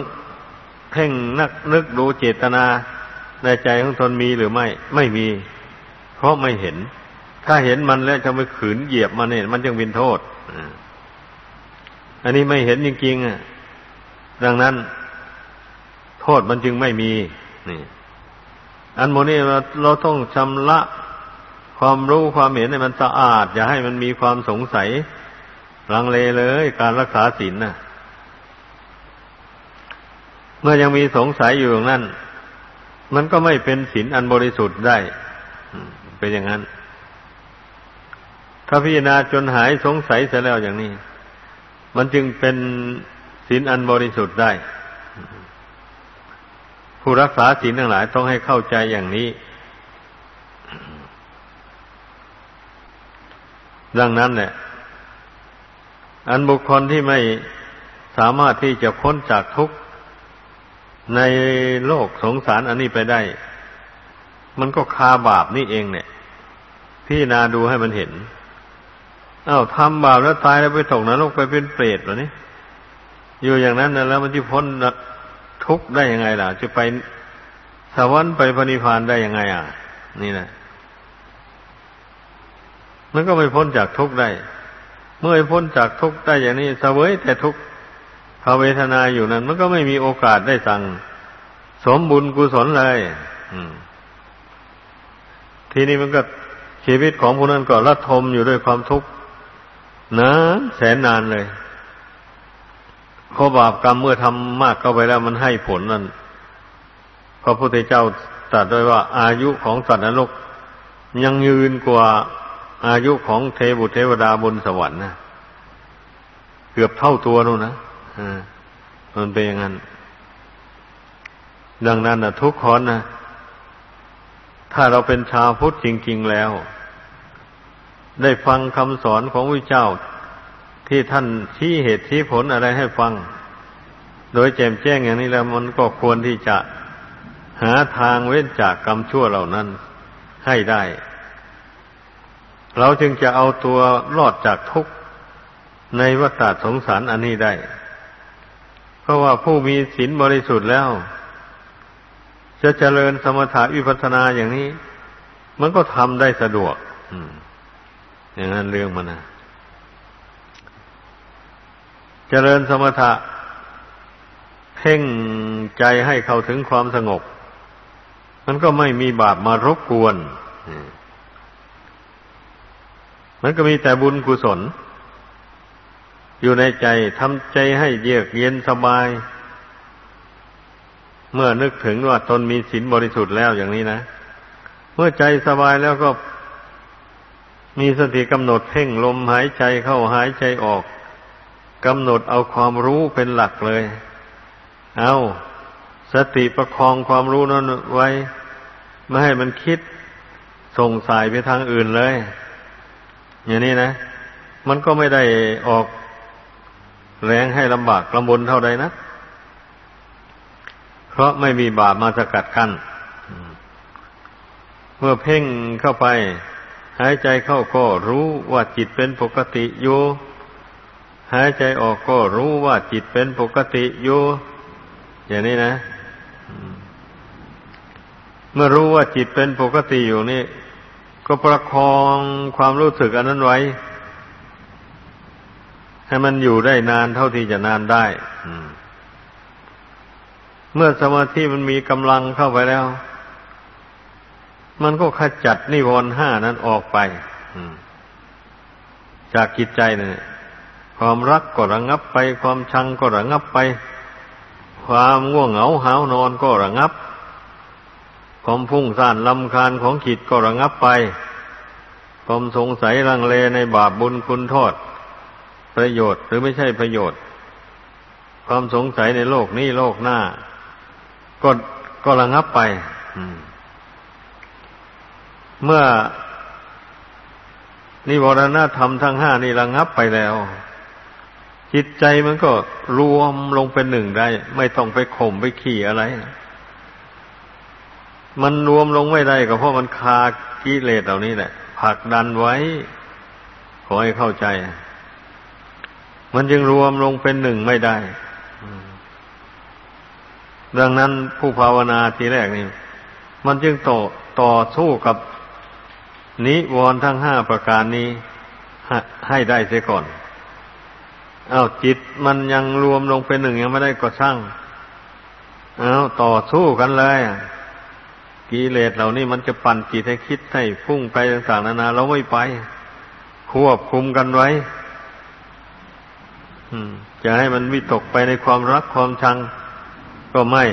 เพ่งนักนึกดูเจตนาในใจของตนมีหรือไม่ ไม่มี เพราะไม่เห็น ถ้าเห็นมันแล้วจะไปขืนเหยียบมันเนี่ยมันจึงเป็นโทษ อันนี้ไม่เห็นจริงๆอะ ดังนั้น โทษมันจึงไม่มี นี่ อันโมนี่เราเราต้องชำระความรู้ความเห็นให้มันสะอาด อย่าให้มันมีความสงสัย ลังเลเลย การรักษาศีลน่ะเมื่อยังมีสงสัยอยู่อย่างนั้น มันก็ไม่เป็นศีลอันบริสุทธิ์ได้ เป็นอย่างนั้น ถ้าพิจารณาจนหายสงสัยเสียแล้วอย่างนี้ มันจึงเป็นศีลอันบริสุทธิ์ได้ ผู้รักษาศีลทั้งหลายต้องให้เข้าใจอย่างนี้ ดังนั้นแหละอันบุคคลที่ไม่สามารถที่จะพ้นจากทุกข์ในโลกสงสารอันนี้ไปได้ มันก็คาบาปนี่เองเนี่ย พี่นาดูให้มันเห็น อา้าวทำบาปแล้วตายแล้วไปตกนรกไปเป็นเปรตเหรอนี่อยู่อย่างนั้นนะแล้วมันจะพ้นทุกข์ได้ยังไงล่ะ จะไปสวรรค์ไปพระนิพพานได้ยังไง อะ นี่นะมันก็ไม่พ้นจากทุกข์ได้ เมื่อพ้นจากทุกข์ได้อย่างนี้เสวยแต่ทุกข์ภาเวทนาอยู่นั้น มันก็ไม่มีโอกาสได้สั่ง สมบุญกุศลเลยทีนี้มันก็ชีวิตของผู้นั้นก็รัดทมอยู่ด้วยความทุกข์ นานแสนนานเลยเพราะบาปกรรมเมื่อทำมากเข้าไปแล้วมันให้ผลนั่นพระพุทธเจ้าตรัสด้วยว่า อายุของสัตว์นรกยังยืนกว่าอายุของเทบุเทวดาบนสวรรค์นะเกือบเท่าตัวนู่นนะอมันเป็นอย่างนั้น ดังนั้นนะทุกคนนะถ้าเราเป็นชาวพุทธจริง ๆแล้ว ได้ฟังคำสอนของพระเจ้า ที่ท่านชี้เหตุชี้ผลอะไรให้ฟัง โดยแจ่มแจ้งอย่างนี้แล้วมันก็ควรที่จะหาทางเว้นจากกรรมชั่วเหล่านั้นให้ได้ เราจึงจะเอาตัวรอดจากทุกข์ในวัฏสงสารอันนี้ได้ เพราะว่าผู้มีศีลบริสุทธิ์แล้ว จะเจริญสมถะวิปัสสนาอย่างนี้ มันก็ทำได้สะดวก อ อย่างนั้นเรื่องมันนะเจริญสมถะเพ่งใจให้เข้าถึงความสงบ มันก็ไม่มีบาปมารบกวน มันก็มีแต่บุญกุศล อยู่ในใจทำใจให้เยือกเย็นสบาย เมื่อนึกถึงว่าตนมีศีลบริสุทธิ์แล้วอย่างนี้นะ เมื่อใจสบายแล้วก็ มีสติกำหนดเพ่งลมหายใจเข้าหายใจออกกำหนดเอาความรู้เป็นหลักเลย เอาสติประคองความรู้นั้นไว้ ไม่ให้มันคิดส่งสายไปทางอื่นเลย อย่างนี้นะ มันก็ไม่ได้ออกแรงให้ลำบากลำบนเท่าใดนะ เพราะไม่มีบาปมาสกัดกัน้น เมื่อเพ่งเข้าไป หายใจเข้าก็รู้ว่าจิตเป็นปกติอยู่ หายใจออกก็รู้ว่าจิตเป็นปกติอยู่ อย่างนี้นะ เมื่อรู้ว่าจิตเป็นปกติอยู่นี่ ก็ประคองความรู้สึกอันนั้นไว้ ให้มันอยู่ได้นานเท่าที่จะนานได้เมื่อสมาธิมันมีกำลังเข้าไปแล้ว มันก็ขจัดนิวรณ์ห้านั้นออกไปจากกิจใจเนี่ยความรักก็ระงับไป ความชังก็ระงับไป ความง่วงเหงาหาวนอนก็ระงับ ความพุ่งซ่านลำคาญของจิตก็ระงับไป ความสงสัยลังเลในบาปบุญคุณโทษ ประโยชน์หรือไม่ใช่ประโยชน์ ความสงสัยในโลกนี้โลกหน้า ก็ก็ระงับไป อืม เมื่อนิวรณธรรมทั้งห้านี่ระงับไปแล้ว จิตใจมันก็รวมลงเป็นหนึ่งได้ ไม่ต้องไปข่มไปขี่อะไร มันรวมลงไม่ได้ก็เพราะมันคากิเลสเหล่านี้แหละผลักดันไว้ ขอให้เข้าใจ มันจึงรวมลงเป็นหนึ่งไม่ได้ ดังนั้นผู้ภาวนาทีแรกนี่ มันจึงต่อต่อสู้กับ นิวรณ์ทั้งห้าประการนี้ให้ได้เสียก่อนเอาจิตมันยังรวมลงเป็นหนึ่งยังไม่ได้ก็ช่างเอาต่อสู้กันเลยกิเลสเหล่านี้มันจะปั่นจิตให้คิดให้พุ่งไปต่างๆนานาเราไม่ไป ควบคุมกันไว้จะให้มันวิตกไปในความรักความชัง ก็ไม่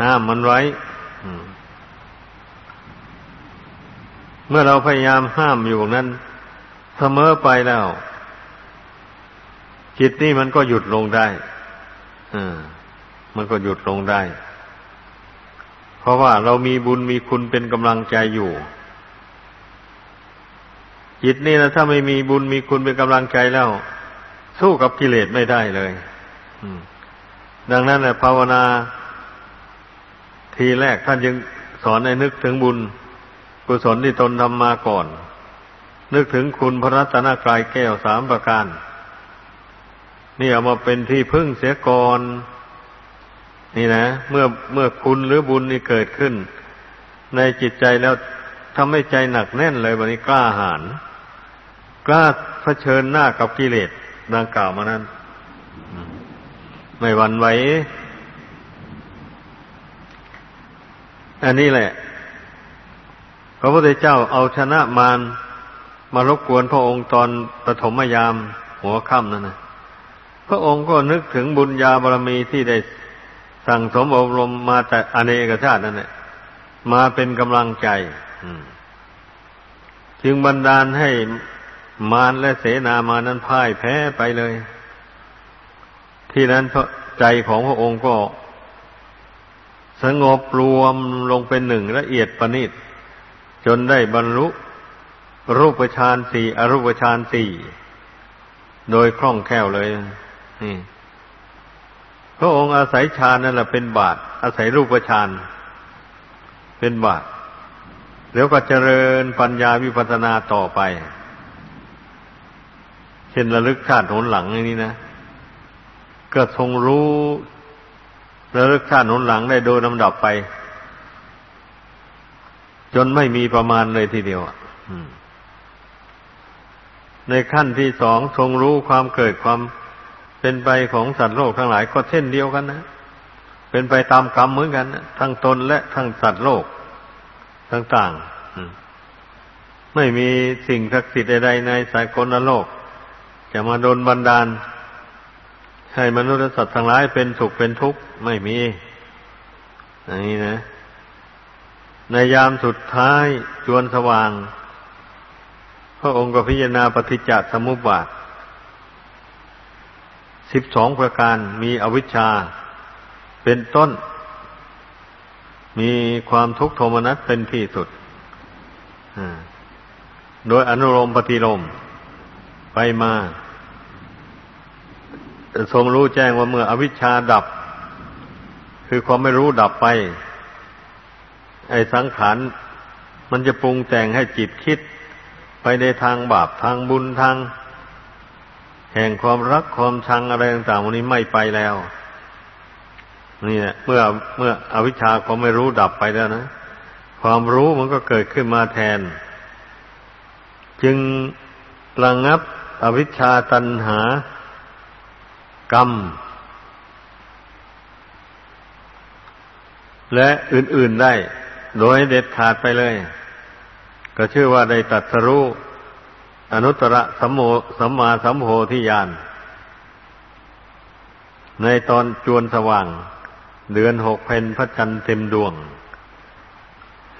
ห้ามมันไว้ เมื่อเราพยายามห้ามอยู่นั้นเสมอไปแล้ว จิตนี่มันก็หยุดลงได้อ่ามันก็หยุดลงได้ เพราะว่าเรามีบุญมีคุณเป็นกำลังใจอยู่ จิตนี่นะถ้าไม่มีบุญมีคุณเป็นกำลังใจแล้ว สู้กับกิเลสไม่ได้เลยดังนั้นแหละภาวนา ทีแรกท่านยังสอนให้นึกถึงบุญ กุศลที่ตนทำมาก่อน นึกถึงคุณพระรัตนกรายแก้วสามประการ นี่เอามาเป็นที่พึ่งเสียก่อน นี่นะ เมื่อเมื่อคุณหรือบุญนี่เกิดขึ้น ในจิตใจแล้วทำให้ใจหนักแน่นเลยวันนี้กล้าหาญกล้าเผชิญหน้ากับกิเลสดังกล่าวมานั้น ไม่หวั่นไหวอันนี้แหละ พระพุทธเจ้าเอาชนะมารมารบกวนพระองค์ตอนปฐมยามหัวค่ำนั่นนะพระองค์ก็นึกถึงบุญญาบารมีที่ได้สั่งสมอบรมมาแต่อเนกชาตินั่นแหละมาเป็นกำลังใจจึงบันดาลให้มารและเสนามานั้นพ่ายแพ้ไปเลย ที่นั้นใจของพระองค์ก็ สงบรวมลงเป็นหนึ่งละเอียดประณีต จนได้บรรลุรูปฌานสี่อรูปฌานสี่โดยคล่องแคล่วเลยนี่พระองค์อาศัยฌานนั่นแหละเป็นบาทอาศัยรูปฌานเป็นบาทแล้วก็เจริญปัญญาวิปัสสนาต่อไป เช่นระลึกชาติหนหลังอย่างนี้นะ ก็ทรงรู้ระลึกชาติหนหลังได้โดยลำดับไป จนไม่มีประมาณเลยทีเดียวในขั้นที่สองทรงรู้ความเกิดความเป็นไปของสัตว์โลกทั้งหลายก็เช่นเดียวกันนะ เป็นไปตามกรรมเหมือนกันนะทั้งตนและทั้งสัตว์โลกต่างๆไม่มีสิ่งศักดิ์สิทธิ์ใดๆในสายกลโลก จะมาโดนบันดาล ให้มนุษย์สัตว์ทั้งหลายเป็นสุขเป็นทุกข์ไม่มีอันนี้นะ ในยามสุดท้ายจวนสว่าง พระองค์ก็พิจารณาปฏิจจสมุปบาทสิบสองประการมีอวิชชา เป็นต้น มีความทุกข์โทมนัสเป็นที่สุด โดยอนุโลมปฏิโลมไปมาทรงรู้แจ้งว่าเมื่ออวิชชาดับ คือความไม่รู้ดับไป ไอ้สังขารมันจะปรุงแต่งให้จิตคิด ไปในทางบาปทางบุญทาง แห่งความรักความชังอะไรต่างๆวันนี้ไม่ไปแล้วนี่แหละเมื่อเมื่ออวิชชาความไม่รู้ดับไปแล้วนะความรู้มันก็เกิดขึ้นมาแทน จึงระงงับอวิชชาตันหากรรม และอื่นๆได้ โดยเด็ดขาดไปเลย ก็ชื่อว่าได้ตัดสรู้อนุตตรสัมโมสัมมาสัมโพธิญาณในตอนจวนสว่าง เดือนหกเพนพระจันทร์เต็มดวง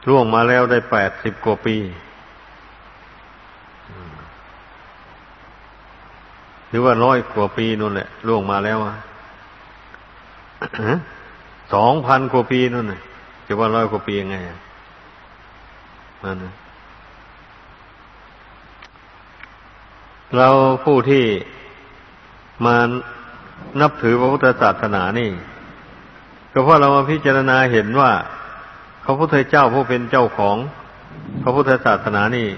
ล่วงมาแล้วได้แปดสิบกว่าปี หรือว่าร้อยกว่าปีนู่นแหละล่วงมาแล้วสองพันกว่าปีนู่นน่ะ จะว่าร้อยกว่าปียังไงนั่นนะเราผู้ที่มานับถือพระพุทธศาสนานี่ ก็เพราะเรามาพิจารณาเห็นว่า พระพุทธเจ้าผู้เป็นเจ้าของพระพุทธศาสนานี่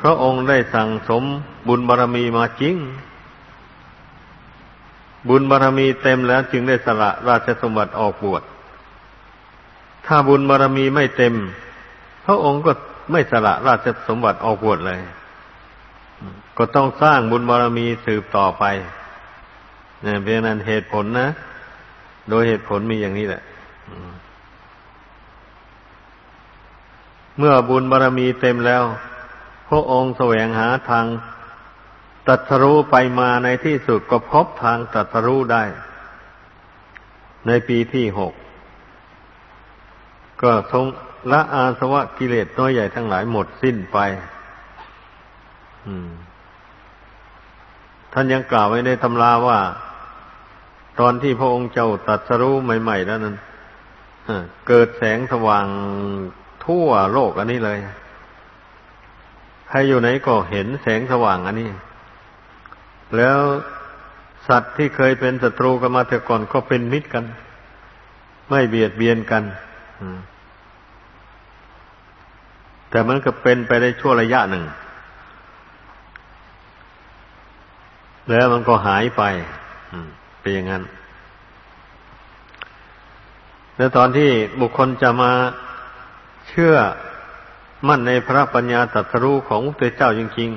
พระองค์ได้สั่งสมบุญบารรมีมาจริง บุญบารรมีเต็มแล้วจึงได้สละราชสมบัติออกบวช ถ้าบุญบารรมีไม่เต็ม พระองค์ก็ไม่สละราชสมบัติออกบวชเลย ก็ต้องสร้างบุญบารรมีสืบต่อไปเนี่ยเป็นนั้นเหตุผลนะ โดยเหตุผลมีอย่างนี้แหละเมื่อบุญบารรมีเต็มแล้ว พระองค์แสวงหาทางตัดสรู้ไปมาในที่สุดก็พบทางตัดสรู้ได้ ในปีที่หก ก็ทรงละอาสวะกิเลสน้อยใหญ่ทั้งหลายหมดสิ้นไปท่านยังกล่าวไว้ในตำราว่า ตอนที่พระองค์เจ้าตัดสรู้ใหม่ๆแล้วนั้นเกิดแสงสว่างทั่วโลกอันนี้เลย ใครอยู่ไหนก็เห็นแสงสว่างอันนี้ แล้วสัตว์ที่เคยเป็นศัตรูกันมาแต่ก่อนก็เป็นมิตรกัน ไม่เบียดเบียนกัน แต่มันก็เป็นไปได้ชั่วระยะหนึ่ง แล้วมันก็หายไปเป็นอย่างนั้น แล้วตอนที่บุคคลจะมาเชื่อมั่นในพระปัญญาตรัสรู้ของพระเจ้าจริง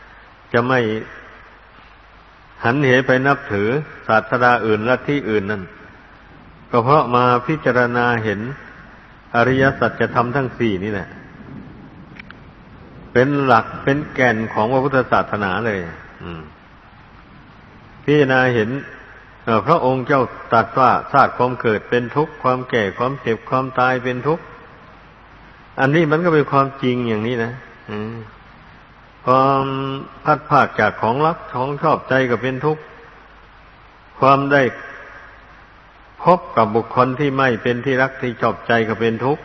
ๆ จะไม่หันเหไปนับถือศาสดาอื่นและที่อื่นนั่น ก็เพราะมาพิจารณาเห็นอริยสัจจะทำทั้งสี่นี่แหละ เป็นหลักเป็นแก่นของพระพุทธศาสนาเลยพิจารณาเห็นพระองค์เจ้าตรัสว่าชาติความเกิดเป็นทุกข์ความแก่ความเจ็บความตายเป็นทุกข์อันนี้มันก็เป็นความจริงอย่างนี้นะความพัดภาคจากของรักของชอบใจก็เป็นทุกข์ความได้พบกับบุคคลที่ไม่เป็นที่รักที่ชอบใจก็เป็นทุกข์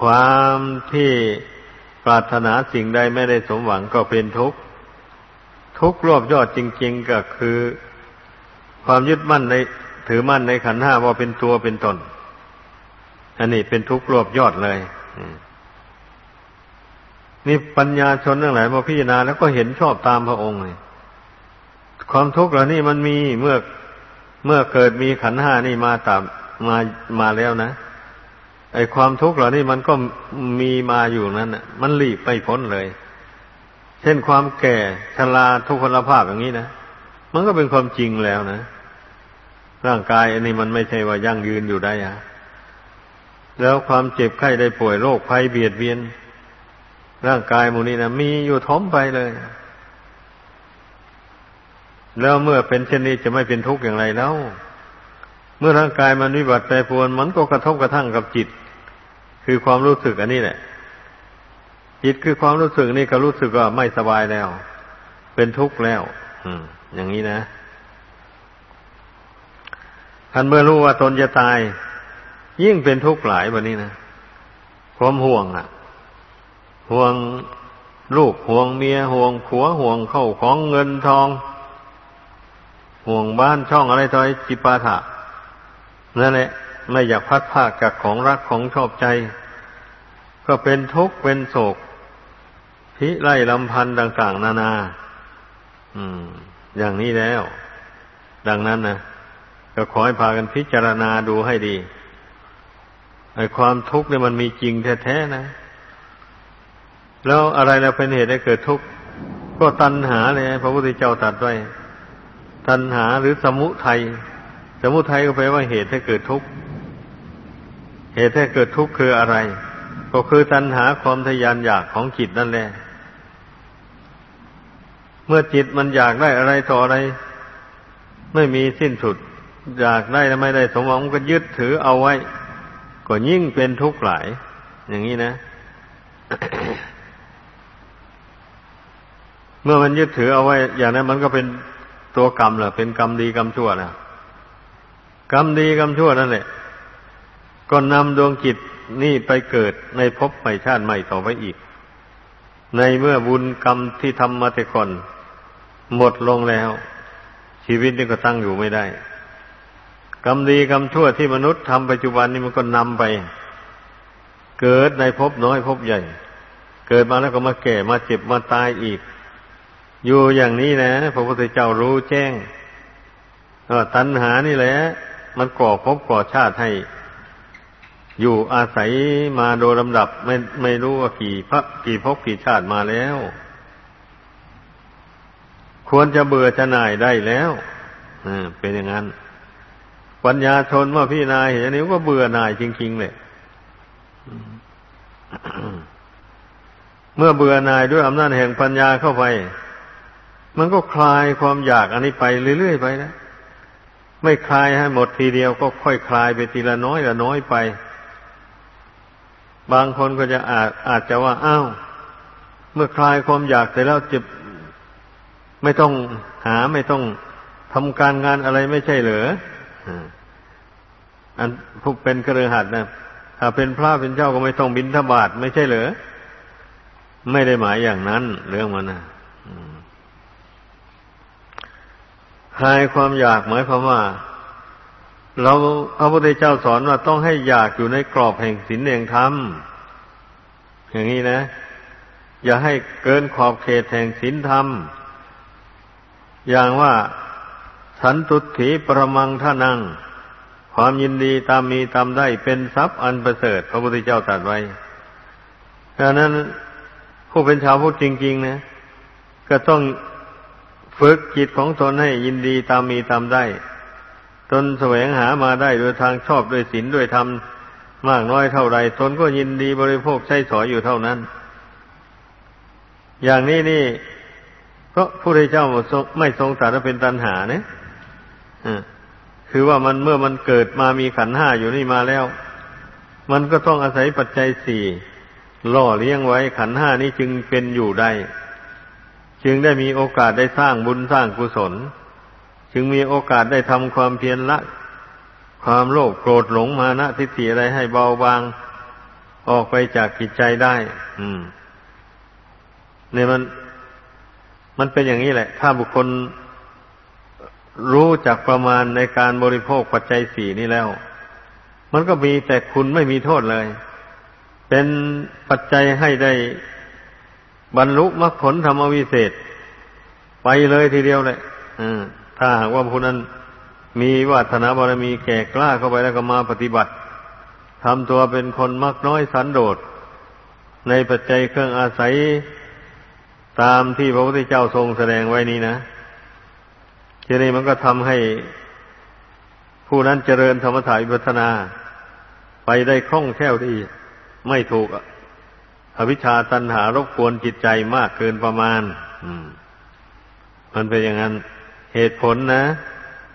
ความที่ปรารถนาสิ่งใดไม่ได้สมหวังก็เป็นทุกข์ทุกข์รวบยอดจริง ๆ ก็คือ ความยึดมั่นในถือมั่นในขันห้าว่าเป็นตัวเป็นตน อันนี้เป็นทุกข์รวบยอดเลยนี่ปัญญาชนทั้งหลายมาพิจารณาแล้วก็เห็นชอบตามพระองค์เลยความทุกข์เหล่านี้มันมีเมื่อเมื่อเกิดมีขันห้านี่มาตามมามาแล้วนะ ไอ้ความทุกข์เหล่านี้มันก็มีมาอยู่นั้นนะมันหลีกไปพ้นเลย เช่นความแก่ชราทุกขลภาพอย่างนี้นะมันก็เป็นความจริงแล้วนะร่างกายอันนี้มันไม่ใช่ว่ายั่งยืนอยู่ได้อะแล้วความเจ็บไข้ได้ป่วยโรคภัยเบียดเบียน ร่างกายมูนี้นะมีอยู่ท้อมไปเลย แล้วเมื่อเป็นเช่นนี้จะไม่เป็นทุกข์อย่างไรแล้ว เมื่อร่างกายมันวิบัติแปรปรวนมันก็กระทบกระทั่งกับจิต คือความรู้สึกอันนี้แหละ จิตคือความรู้สึกนี่ก็รู้สึกว่าไม่สบายแล้ว เป็นทุกข์แล้ว อืม อย่างนี้นะท่านเมื่อรู้ว่าตนจะตาย ยิ่งเป็นทุกข์หลายวันนี้นะความห่วงอะ ห่วงลูกห่วงเมียห่วงผัวห่วงเข้าของเงินทอง ห่วงบ้านช่องอะไรต่ออะไรจิปาถะ นั่นแหละไม่อยากพัดภาคจากของรักของชอบใจ ก็เป็นทุกข์เป็นโศก พิไล่ลำพันธ์ต่าง ๆ นานา อืม อย่างนี้แล้ว ดังนั้นนะก็ขอให้พากันพิจารณาดูให้ดีไอ้ความทุกข์เนี่ยมันมีจริงแท้ๆนะ แล้วอะไรแล้วเป็นเหตุให้เกิดทุกข์ ก็ตัณหาเลยพระพุทธเจ้าตรัสไว้ ตัณหาหรือสมุทัย สมุทัยก็แปลว่าเหตุให้เกิดทุกข์ เหตุให้เกิดทุกข์คืออะไร ก็คือตัณหาความทยานอยากของจิตนั่นแหละ เมื่อจิตมันอยากได้อะไรต่ออะไร ไม่มีสิ้นสุด อยากได้แล้วไม่ได้สมหวังก็ยึดถือเอาไว้ ก็ยิ่งเป็นทุกข์หลาย อย่างนี้นะ เมื่อมันยึดถือเอาไว้ อย่างนั้นมันก็เป็นตัวกรรมแหละเป็นกรรมดีกรรมชั่วนะ กรรมดีกรรมชั่วนั่นแหละก็นำดวงจิตนี่ไปเกิดในภพใหม่ชาติใหม่ต่อไปอีก ในเมื่อบุญกรรมที่ทำมาแต่ก่อนหมดลงแล้ว ชีวิตนี่ก็ตั้งอยู่ไม่ได้ กรรมดีกรรมชั่วที่มนุษย์ทำปัจจุบันนี้มันก็นำไป เกิดในภพน้อยภพใหญ่ เกิดมาแล้วก็มาแก่มาเจ็บมาตายอีก อยู่อย่างนี้นะพระพุทธเจ้ารู้แจ้งตัณหานี่แหละ มันก่อภพก่อชาติให้ อยู่อาศัยมาโดยลำดับไม่ไม่รู้ว่ากี่พระกี่ภพกี่ชาติมาแล้ว ควรจะเบื่อจะหน่ายได้แล้วเป็นอย่างนั้น ปัญญาชนว่าพี่นายเห็นนี้ก็เบื่อหน่ายจริงๆเลยเมื่อเบื่อหน่ายด้วยอำนาจแห่งปัญญาเข้าไป มันก็คลายความอยากอันนี้ไปเรื่อยๆไปนะ ไม่คลายให้หมดทีเดียวก็ค่อยคลายไปทีละน้อยละน้อยไป บางคนก็จะอาจอาจจะว่าอ้าวเมื่อคลายความอยากเสร็จแล้วจะไม่ต้องหาไม่ต้องทำการงานอะไรไม่ใช่เหรออันพวกเป็นกระเรือหัดนะถ้าเป็นพระเป็นเจ้าก็ไม่ต้องบินทบาทไม่ใช่เหรอไม่ได้หมายอย่างนั้น เรื่องมันนะ คลายความอยากหมายความว่า เราพระพุทธเจ้าสอนว่าต้องให้อยากอยู่ในกรอบแห่งศีลแห่งธรรมอย่างนี้นะ อย่าให้เกินขอบเขตแห่งศีลธรรม อย่างว่าสันตุถีประมังท่านัง ความยินดีตามมีตามได้เป็นทรัพย์อันประเสริฐ พระพุทธเจ้าตรัสไว้ดังนั้นผู้เป็นชาวพุทธจริง ๆ นะ ก็ต้อง ฝึกจิตของตนให้ยินดีตามมีตามได้ ตนแสวงหามาได้โดยทางชอบด้วยศีลด้วยธรรมมากน้อยเท่าไรตนก็ยินดีบริโภคใช้สอยอยู่เท่านั้น อย่างนี้นี่ก็พระพุทธเจ้าไม่ทรงตรัสเป็นตัณหาเนี่ยคือว่ามันเมื่อมันเกิดมามีขันห้าอยู่นี่มาแล้ว มันก็ต้องอาศัยปัจจัยสี่ล่อเลี้ยงไว้ขันห้านี้จึงเป็นอยู่ได้ จึงได้มีโอกาสได้สร้างบุญสร้างกุศล จึงมีโอกาสได้ทำความเพียรละ ความโลภโกรธหลงมานะทิฏฐิอะไรให้เบาบาง ออกไปจากจิตใจได้ อืมเนี่ยมัน มันเป็นอย่างนี้แหละ ถ้าบุคคลรู้จักประมาณในการบริโภคปัจจัยสี่นี้แล้ว มันก็มีแต่คุณไม่มีโทษเลย เป็นปัจจัยให้ได้ บรรลุมรรคผลธรรมวิเศษ ไปเลยทีเดียวเลยถ้าหากว่าผู้นั้นมีวาสนาบารมีแก่กล้าเข้าไปแล้วก็มาปฏิบัติทำตัวเป็นคนมักน้อยสันโดษ ในปัจจัยเครื่องอาศัยตามที่พระพุทธเจ้าทรงแสดงไว้นี้นะทีนี้มันก็ทำให้ผู้นั้นเจริญธรรมถ่ายวิปัสนา ไปได้คล่องแคล่วดี ไม่ถูก อวิชชาตันหารบกวนจิตใจมากเกินประมาณมมันเป็นอย่างนั้น เหตุผลนะ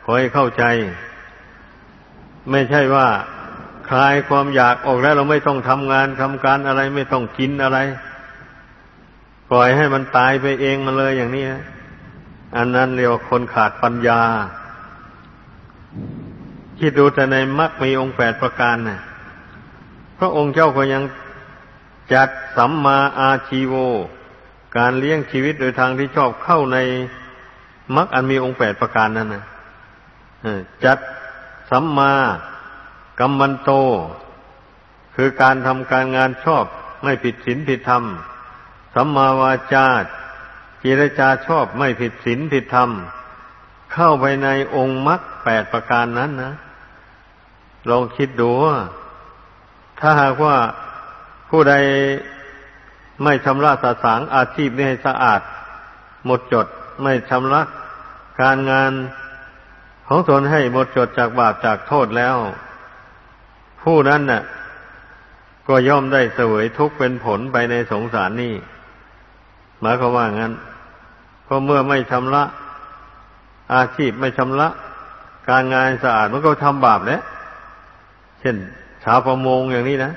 ขอให้เข้าใจ ไม่ใช่ว่าคลายความอยากออกแล้วเราไม่ต้องทำงานทำการอะไรไม่ต้องกินอะไร ปล่อยให้มันตายไปเองมันเลยอย่างนี้อันนั้นเรียกว่าคนขาดปัญญา คิดดูแต่ในมรรคมีองค์แปดประการนะ่ะพระองค์เจ้าก็ยัง จัดสัมมาอาชีโว การเลี้ยงชีวิตโดยทางที่ชอบเข้าในมรรคอันมีองค์แปดประการนั้นนะจัดสัมมากัมมันโต คือการทำการงานชอบไม่ผิดศีลผิดธรรม สัมมาวาจาจิรจาชอบไม่ผิดศีลผิดธรรม เข้าไปในองค์มรรคแปดประการนั้นนะลองคิดดูว่าถ้าหากว่า ผู้ใดไม่ชำระสาสางอาชีพนี้ให้สะอาด หมดจดไม่ชำระการงานของตนให้หมดจดจากบาปจากโทษแล้ว ผู้นั้นน่ะ ก็ย่อมได้เสวยทุกข์เป็นผลไปในสงสารนี่หมายความว่างั้นก็เมื่อไม่ชำระ อาชีพไม่ชำระ การงานสะอาดมันก็ทำบาปแล้วเช่น ชาวประมงอย่างนี้นะ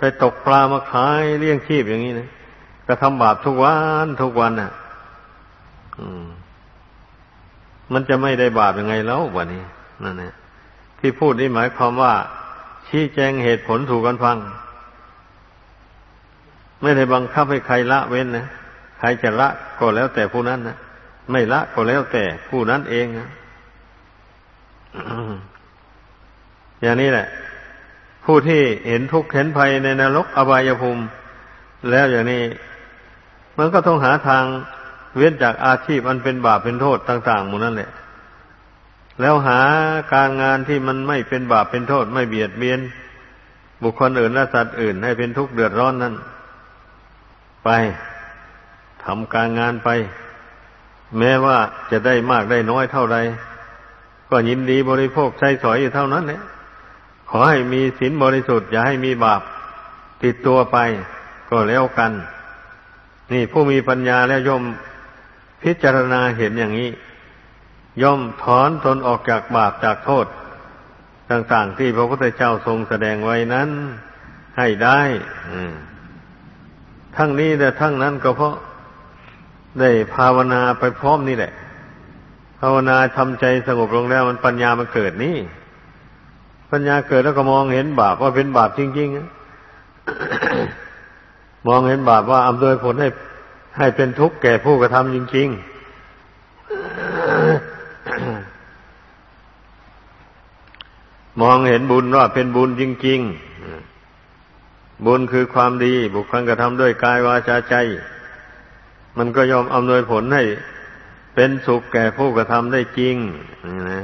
ไปตกปลามาขายเลี้ยงชีพอย่างนี้นะก็ทำบาปทุกวันทุกวันอะมันจะไม่ได้บาปยังไงแล้ววันนี้นั่นแหละที่พูดนี่หมายความว่า ชี้แจงเหตุผลถูกกันฟัง ไม่ได้บังคับให้ใครละเว้นนะใครจะละก็แล้วแต่ผู้นั้นนะไม่ละก็แล้วแต่ผู้นั้นเองนะอย่างนี้แหละ ผู้ที่เห็นทุกข์เห็นภัยในนรกอบายภูมิ แล้วอย่างนี้ มันก็ต้องหาทางเว้นจากอาชีพมันเป็นบาปเป็นโทษต่างๆหมดนั่นแหละ แล้วหาการงานที่มันไม่เป็นบาปเป็นโทษ ไม่เบียดเบียน บุคคลอื่นและสัตว์อื่นให้เป็นทุกข์เดือดร้อนนั้นไปทำการงานไป แม้ว่าจะได้มากได้น้อยเท่าไรก็ยินดีบริโภคใช้สอยอยู่เท่านั้นแหละ ขอให้มีศีลบริสุทธิ์อย่าให้มีบาปติดตัวไป ก็แล้วกัน นี่ผู้มีปัญญาแล้วย่อมพิจารณาเห็นอย่างนี้ ย่อมถอนตนออกจากบาปจากโทษ ต่างๆที่พระพุทธเจ้าทรงแสดงไว้นั้น ให้ได้ทั้งนี้แต่ทั้งนั้นก็เพราะได้ภาวนาไปพร้อมนี่แหละ ภาวนาทำใจสงบลงแล้วมันปัญญามันเกิดนี่ ปัญญาเกิดแล้วก็มองเห็นบาปว่าเป็นบาปจริงๆ มองเห็นบาปว่าอำนวยผลให้ให้เป็นทุกข์แก่ผู้กระทำจริง ๆ มองเห็นบุญว่าเป็นบุญจริง ๆ บุญคือความดีบุคคลกระทำด้วยกายวาจาใจ มันก็ยอมอำนวยผลให้เป็นสุขแก่ผู้กระทำได้จริงนะ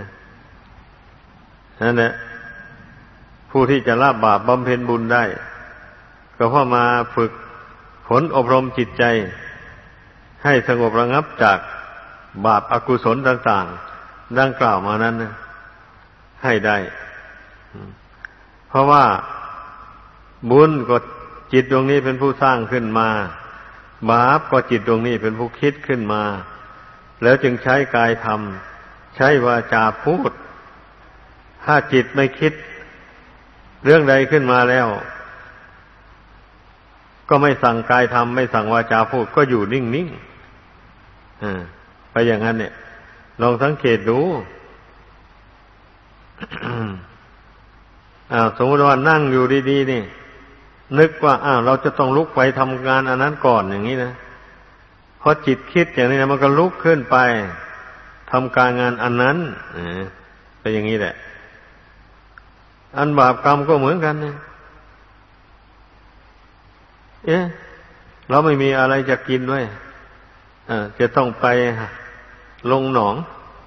นั่นแหละ ผู้ที่จะละบาปบำเพ็ญบุญได้ ก็เพราะมาฝึกผลอบรมจิตใจ ให้สงบระงับจากบาปอากุศลต่างๆ ดังกล่าวมานั้นให้ได้ เพราะว่าบุญก็จิตดวงนี้เป็นผู้สร้างขึ้นมา บาปก็จิตดวงนี้เป็นผู้คิดขึ้นมา แล้วจึงใช้กายทำใช้วาจาพูด ถ้าจิตไม่คิด เรื่องใดขึ้นมาแล้ว ก็ไม่สั่งกายทำไม่สั่งวาจาพูดก็อยู่นิ่งๆไปอย่างนั้นเนี่ย ลองสังเกตดูสมมติว่านั่งอยู่ดีๆนี่ นึกว่าอ้าวเราจะต้องลุกไปทำงานอันนั้นก่อนอย่างนี้นะพอจิตคิดอย่างนี้นะมันก็ลุกขึ้นไปทำการงานอันนั้นเป็นอย่างนี้แหละ อันบาปกรรมก็เหมือนกันเนะเอ๊ะเราไม่มีอะไรจะกินด้วยจะต้องไปลงหนอง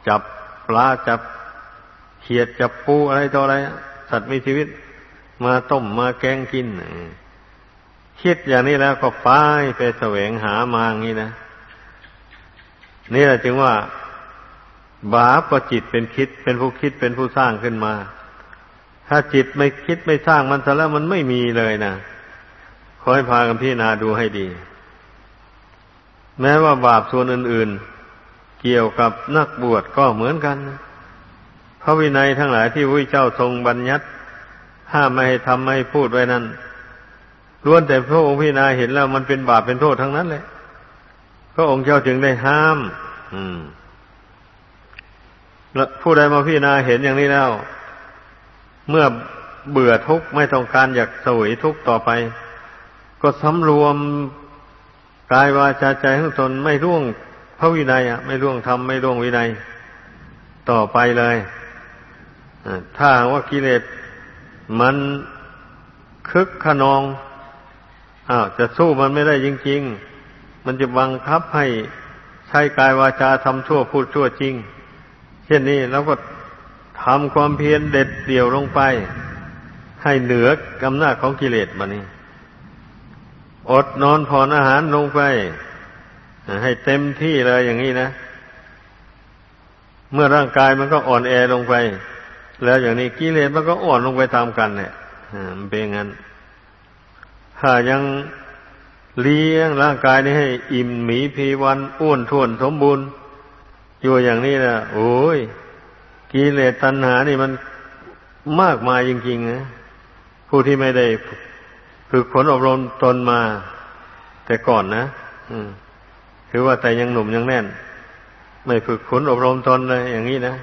จับปลาจับเขียดจับปูอะไรต่ออะไร สัตว์มีชีวิต มาต้มมาแกงกินคิดอย่างนี้แล้วก็ไปไปแสวงหามาอย่างนี้นะนี่แหละจึงว่า บาปก็จิตเป็นคิดเป็นผู้คิดเป็นผู้สร้างขึ้นมา ถ้าจิตไม่คิดไม่สร้างมันซะแล้วมันไม่มีเลยนะขอให้พากันพิจารณาดูให้ดี แม้ว่าบาปส่วนอื่น ๆ เกี่ยวกับนักบวชก็เหมือนกันพระวินัยทั้งหลายที่พระเจ้าทรงบัญญัติห้ามไม่ให้ทำไม่ให้พูดไว้นั้นล้วนแต่พระองค์พิจารณาเห็นแล้วมันเป็นบาปเป็นโทษทั้งนั้นเลยพระองค์เจ้าจึงได้ห้าม อืมแล้วผู้ใดมาพิจารณาเห็นอย่างนี้แล้ว เมื่อเบื่อทุกข์ไม่ต้องการอยากสวยทุกข์ต่อไป ก็สำรวมกายวาจาใจของตนไม่ร่วงพระวินัยอะไม่ร่วงธรรมไม่ร่วงวินัยต่อไปเลยถ้าว่ากิเลสมันคึกขนองอ้าวจะสู้มันไม่ได้จริง ๆ มันจะบังคับให้ใช้กายวาจาทำชั่วพูดชั่วจริง เช่นนี้เราก็ ทำความเพียรเด็ดเดี่ยวลงไป ให้เหนือกำนาจของกิเลสมานี่อดนอนผ่อนอาหารลงไป ให้เต็มที่เลยอย่างนี้นะ เมื่อร่างกายมันก็อ่อนแอลงไป แล้วอย่างนี้กิเลสมันก็อ่อนลงไปตามกันเนี่ยมันเป็นงั้น ถ้ายังเลี้ยงร่างกายนี้ให้ อิ่มหมีพีวันอ้วนท้วนสมบูรณ์อยู่อย่างนี้นะโอ้ย กิเลสตัณหานี่มันมากมายจริงๆนะผู้ที่ไม่ได้ฝึกฝนอบรมตนมา แต่ก่อนนะคือว่าแต่ยังหนุ่มยังแน่น ไม่ฝึกฝนอบรมตนเลยอย่างนี้นะ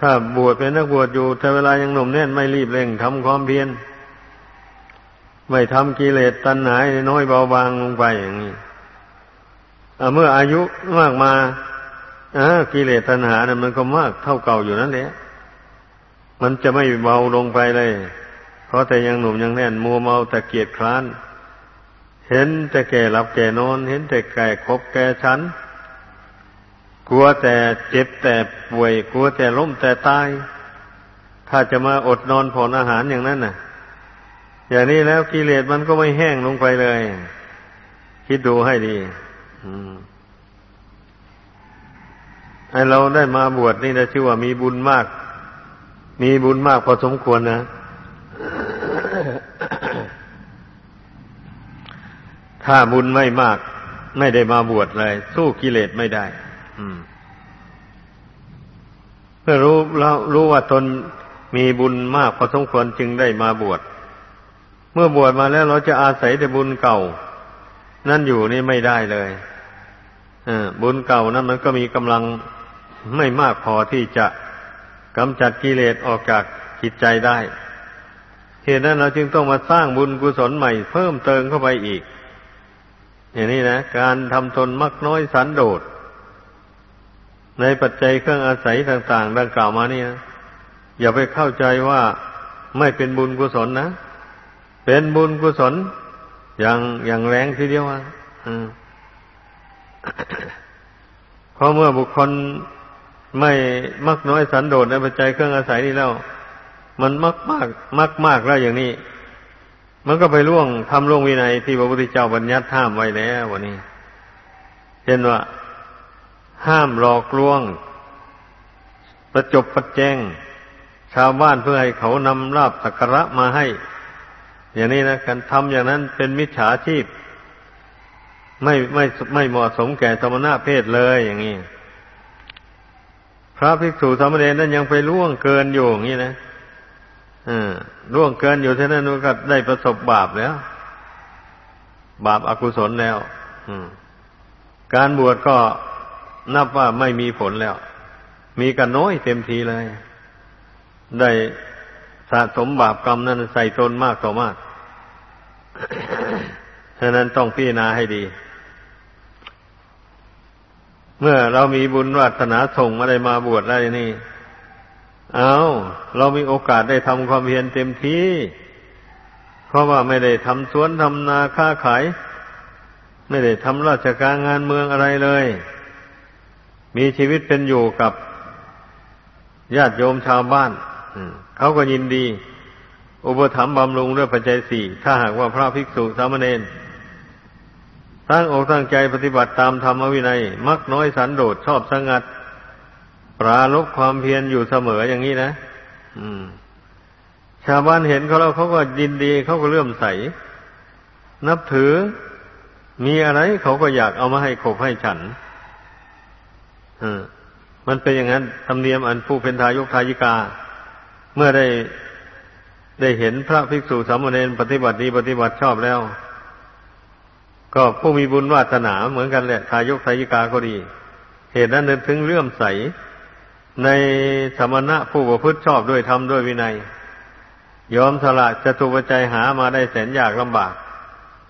ถ้าบวชเป็นนักบวชอยู่ แต่เวลายังหนุ่มแน่นไม่รีบเร่งทำความเพียรไม่ทำกิเลสตัณหาน้อยเบาบางลงไปอย่างนี้เมื่ออายุมากมา กิเลสตัณหาเนะมันก็มากเท่าเก่าอยู่นั่นแหละ มันจะไม่เบาลงไปเลย เพราะแต่ยังหนุ่มยังแน่นมัวเมาแต่เกียดคร้าน เห็นแต่แก่หลับแก่นอน เห็นแต่แก่คบแก่ฉัน กลัวแต่เจ็บแต่ป่วย กลัวแต่ล้มแต่ตาย ถ้าจะมาอดนอนผ่อนอาหารอย่างนั้นน่ะ อย่างนี้แล้วกิเลสมันก็ไม่แห้งลงไปเลย คิดดูให้ดี ไอเราได้มาบวชนี่นะชื่อว่ามีบุญมาก มีบุญมากพอสมควรนะ ถ้าบุญไม่มาก ไม่ได้มาบวชเลย สู้กิเลสไม่ได้เพื่อรู้เรารู้ว่าตนมีบุญมากพอสมควรจึงได้มาบวช เมื่อบวชมาแล้วเราจะอาศัยแต่บุญเก่า นั่นอยู่นี่ไม่ได้เลยบุญเก่านั้นมันก็มีกำลัง ไม่มากพอที่จะกำจัดกิเลสออกจากจิตใจได้ เหตุนั้นเราจึงต้องมาสร้างบุญกุศลใหม่เพิ่มเติมเข้าไปอีก อย่างนี้นะ การทำตนมักน้อยสันโดษ ในปัจจัยเครื่องอาศัยต่างๆ ดังกล่าวมาเนี่ยอย่าไปเข้าใจว่าไม่เป็นบุญกุศลนะ เป็นบุญกุศล อย่างอย่างแรงทีเดียวอะเพราะเมื่อบุคคล ไม่มักน้อยสันโดษในปัจจัยเครื่องอาศัยนี้แล้ว มันมากมากมากมากแล้วอย่างนี้ มันก็ไปล่วงทำล่วงวินัยที่พระพุทธเจ้าบัญญัติห้ามไว้แล้ววันนี้ เช่นว่า ห้ามหลอกลวง ประจบประแจง ชาวบ้านเพื่อให้เขานำลาบสักการะมาให้ อย่างนี้นะการทำอย่างนั้นเป็นมิจฉาชีพ ไม่ไม่ไม่เหมาะสมแก่สมณะเพศเลยอย่างนี้ พระภิกษุสามเณรนั้นยังไปล่วงเกินอยู่อย่างนี้นะล่วงเกินอยู่เท่านั้นก็ได้ประสบบาปแล้ว บาปอากุศลแล้วการบวชก็นับว่าไม่มีผลแล้ว มีกันน้อยเต็มทีเลย ได้สะสมบาปกรรมนั้นใส่ตนมากต่อมากฉะนั้นต้องพิจารณาให้ดี เมื่อเรามีบุญวัฒนาส่งอะไรมาบวชอะไรนี่ เอาเรามีโอกาสได้ทำความเพียรเต็มที่ เพราะว่าไม่ได้ทำสวนทำนาค้าขาย ไม่ได้ทำราชการงานเมืองอะไรเลย มีชีวิตเป็นอยู่กับญาติโยมชาวบ้านเขาก็ยินดี อุปถัมภ์บำรุงด้วยปัจจัยสี่ ถ้าหากว่าพระภิกษุสามเณร ตั้งอกตั้งใจปฏิบัติตามธรรมวินัย มักน้อยสันโดษชอบสงัด ปราลบความเพียรอยู่เสมออย่างนี้นะชาวบ้านเห็นเขาแล้วเขาก็ยินดีเขาก็เลื่อมใส นับถือมีอะไรเขาก็อยากเอามาให้ขบให้ฉันมันเป็นอย่างนั้นธรรมเนียมอันผู้เป็นทายกทายิกา เมื่อได้ได้เห็นพระภิกษุสามเณรปฏิบัติดีปฏิบัติชอบแล้ว ก็ผู้มีบุญวาสนาเหมือนกันแหละทายกทายิกาก็ดี เหตุนั้นถึงเลื่อมใส ในสมณะผู้ประพฤติชอบด้วยธรรมด้วยวินัย ยอมสละจะตุปัจจัยหามาได้แสนยากลำบาก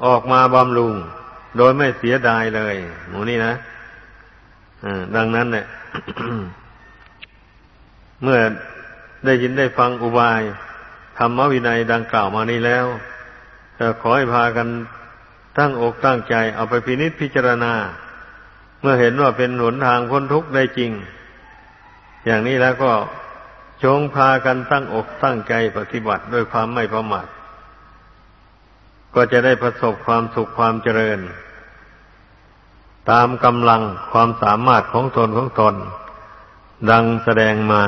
ออกมาบำรุง โดยไม่เสียดายเลยหมูนี่นะดังนั้นเนี่ยเมื่อได้ยินได้ฟังอุบายธรรมวินัยดังกล่าวมานี้แล้วขอให้พากัน ตั้งอกตั้งใจเอาไปพินิจพิจารณา เมื่อเห็นว่าเป็นหนทางพ้นทุกข์ได้จริง อย่างนี้แล้วก็จงพากันตั้งอกตั้งใจปฏิบัติด้วยความไม่ประมาทก็จะได้ประสบความสุขความเจริญ ตามกำลังความสามารถของตนของตน ดังแสดงมา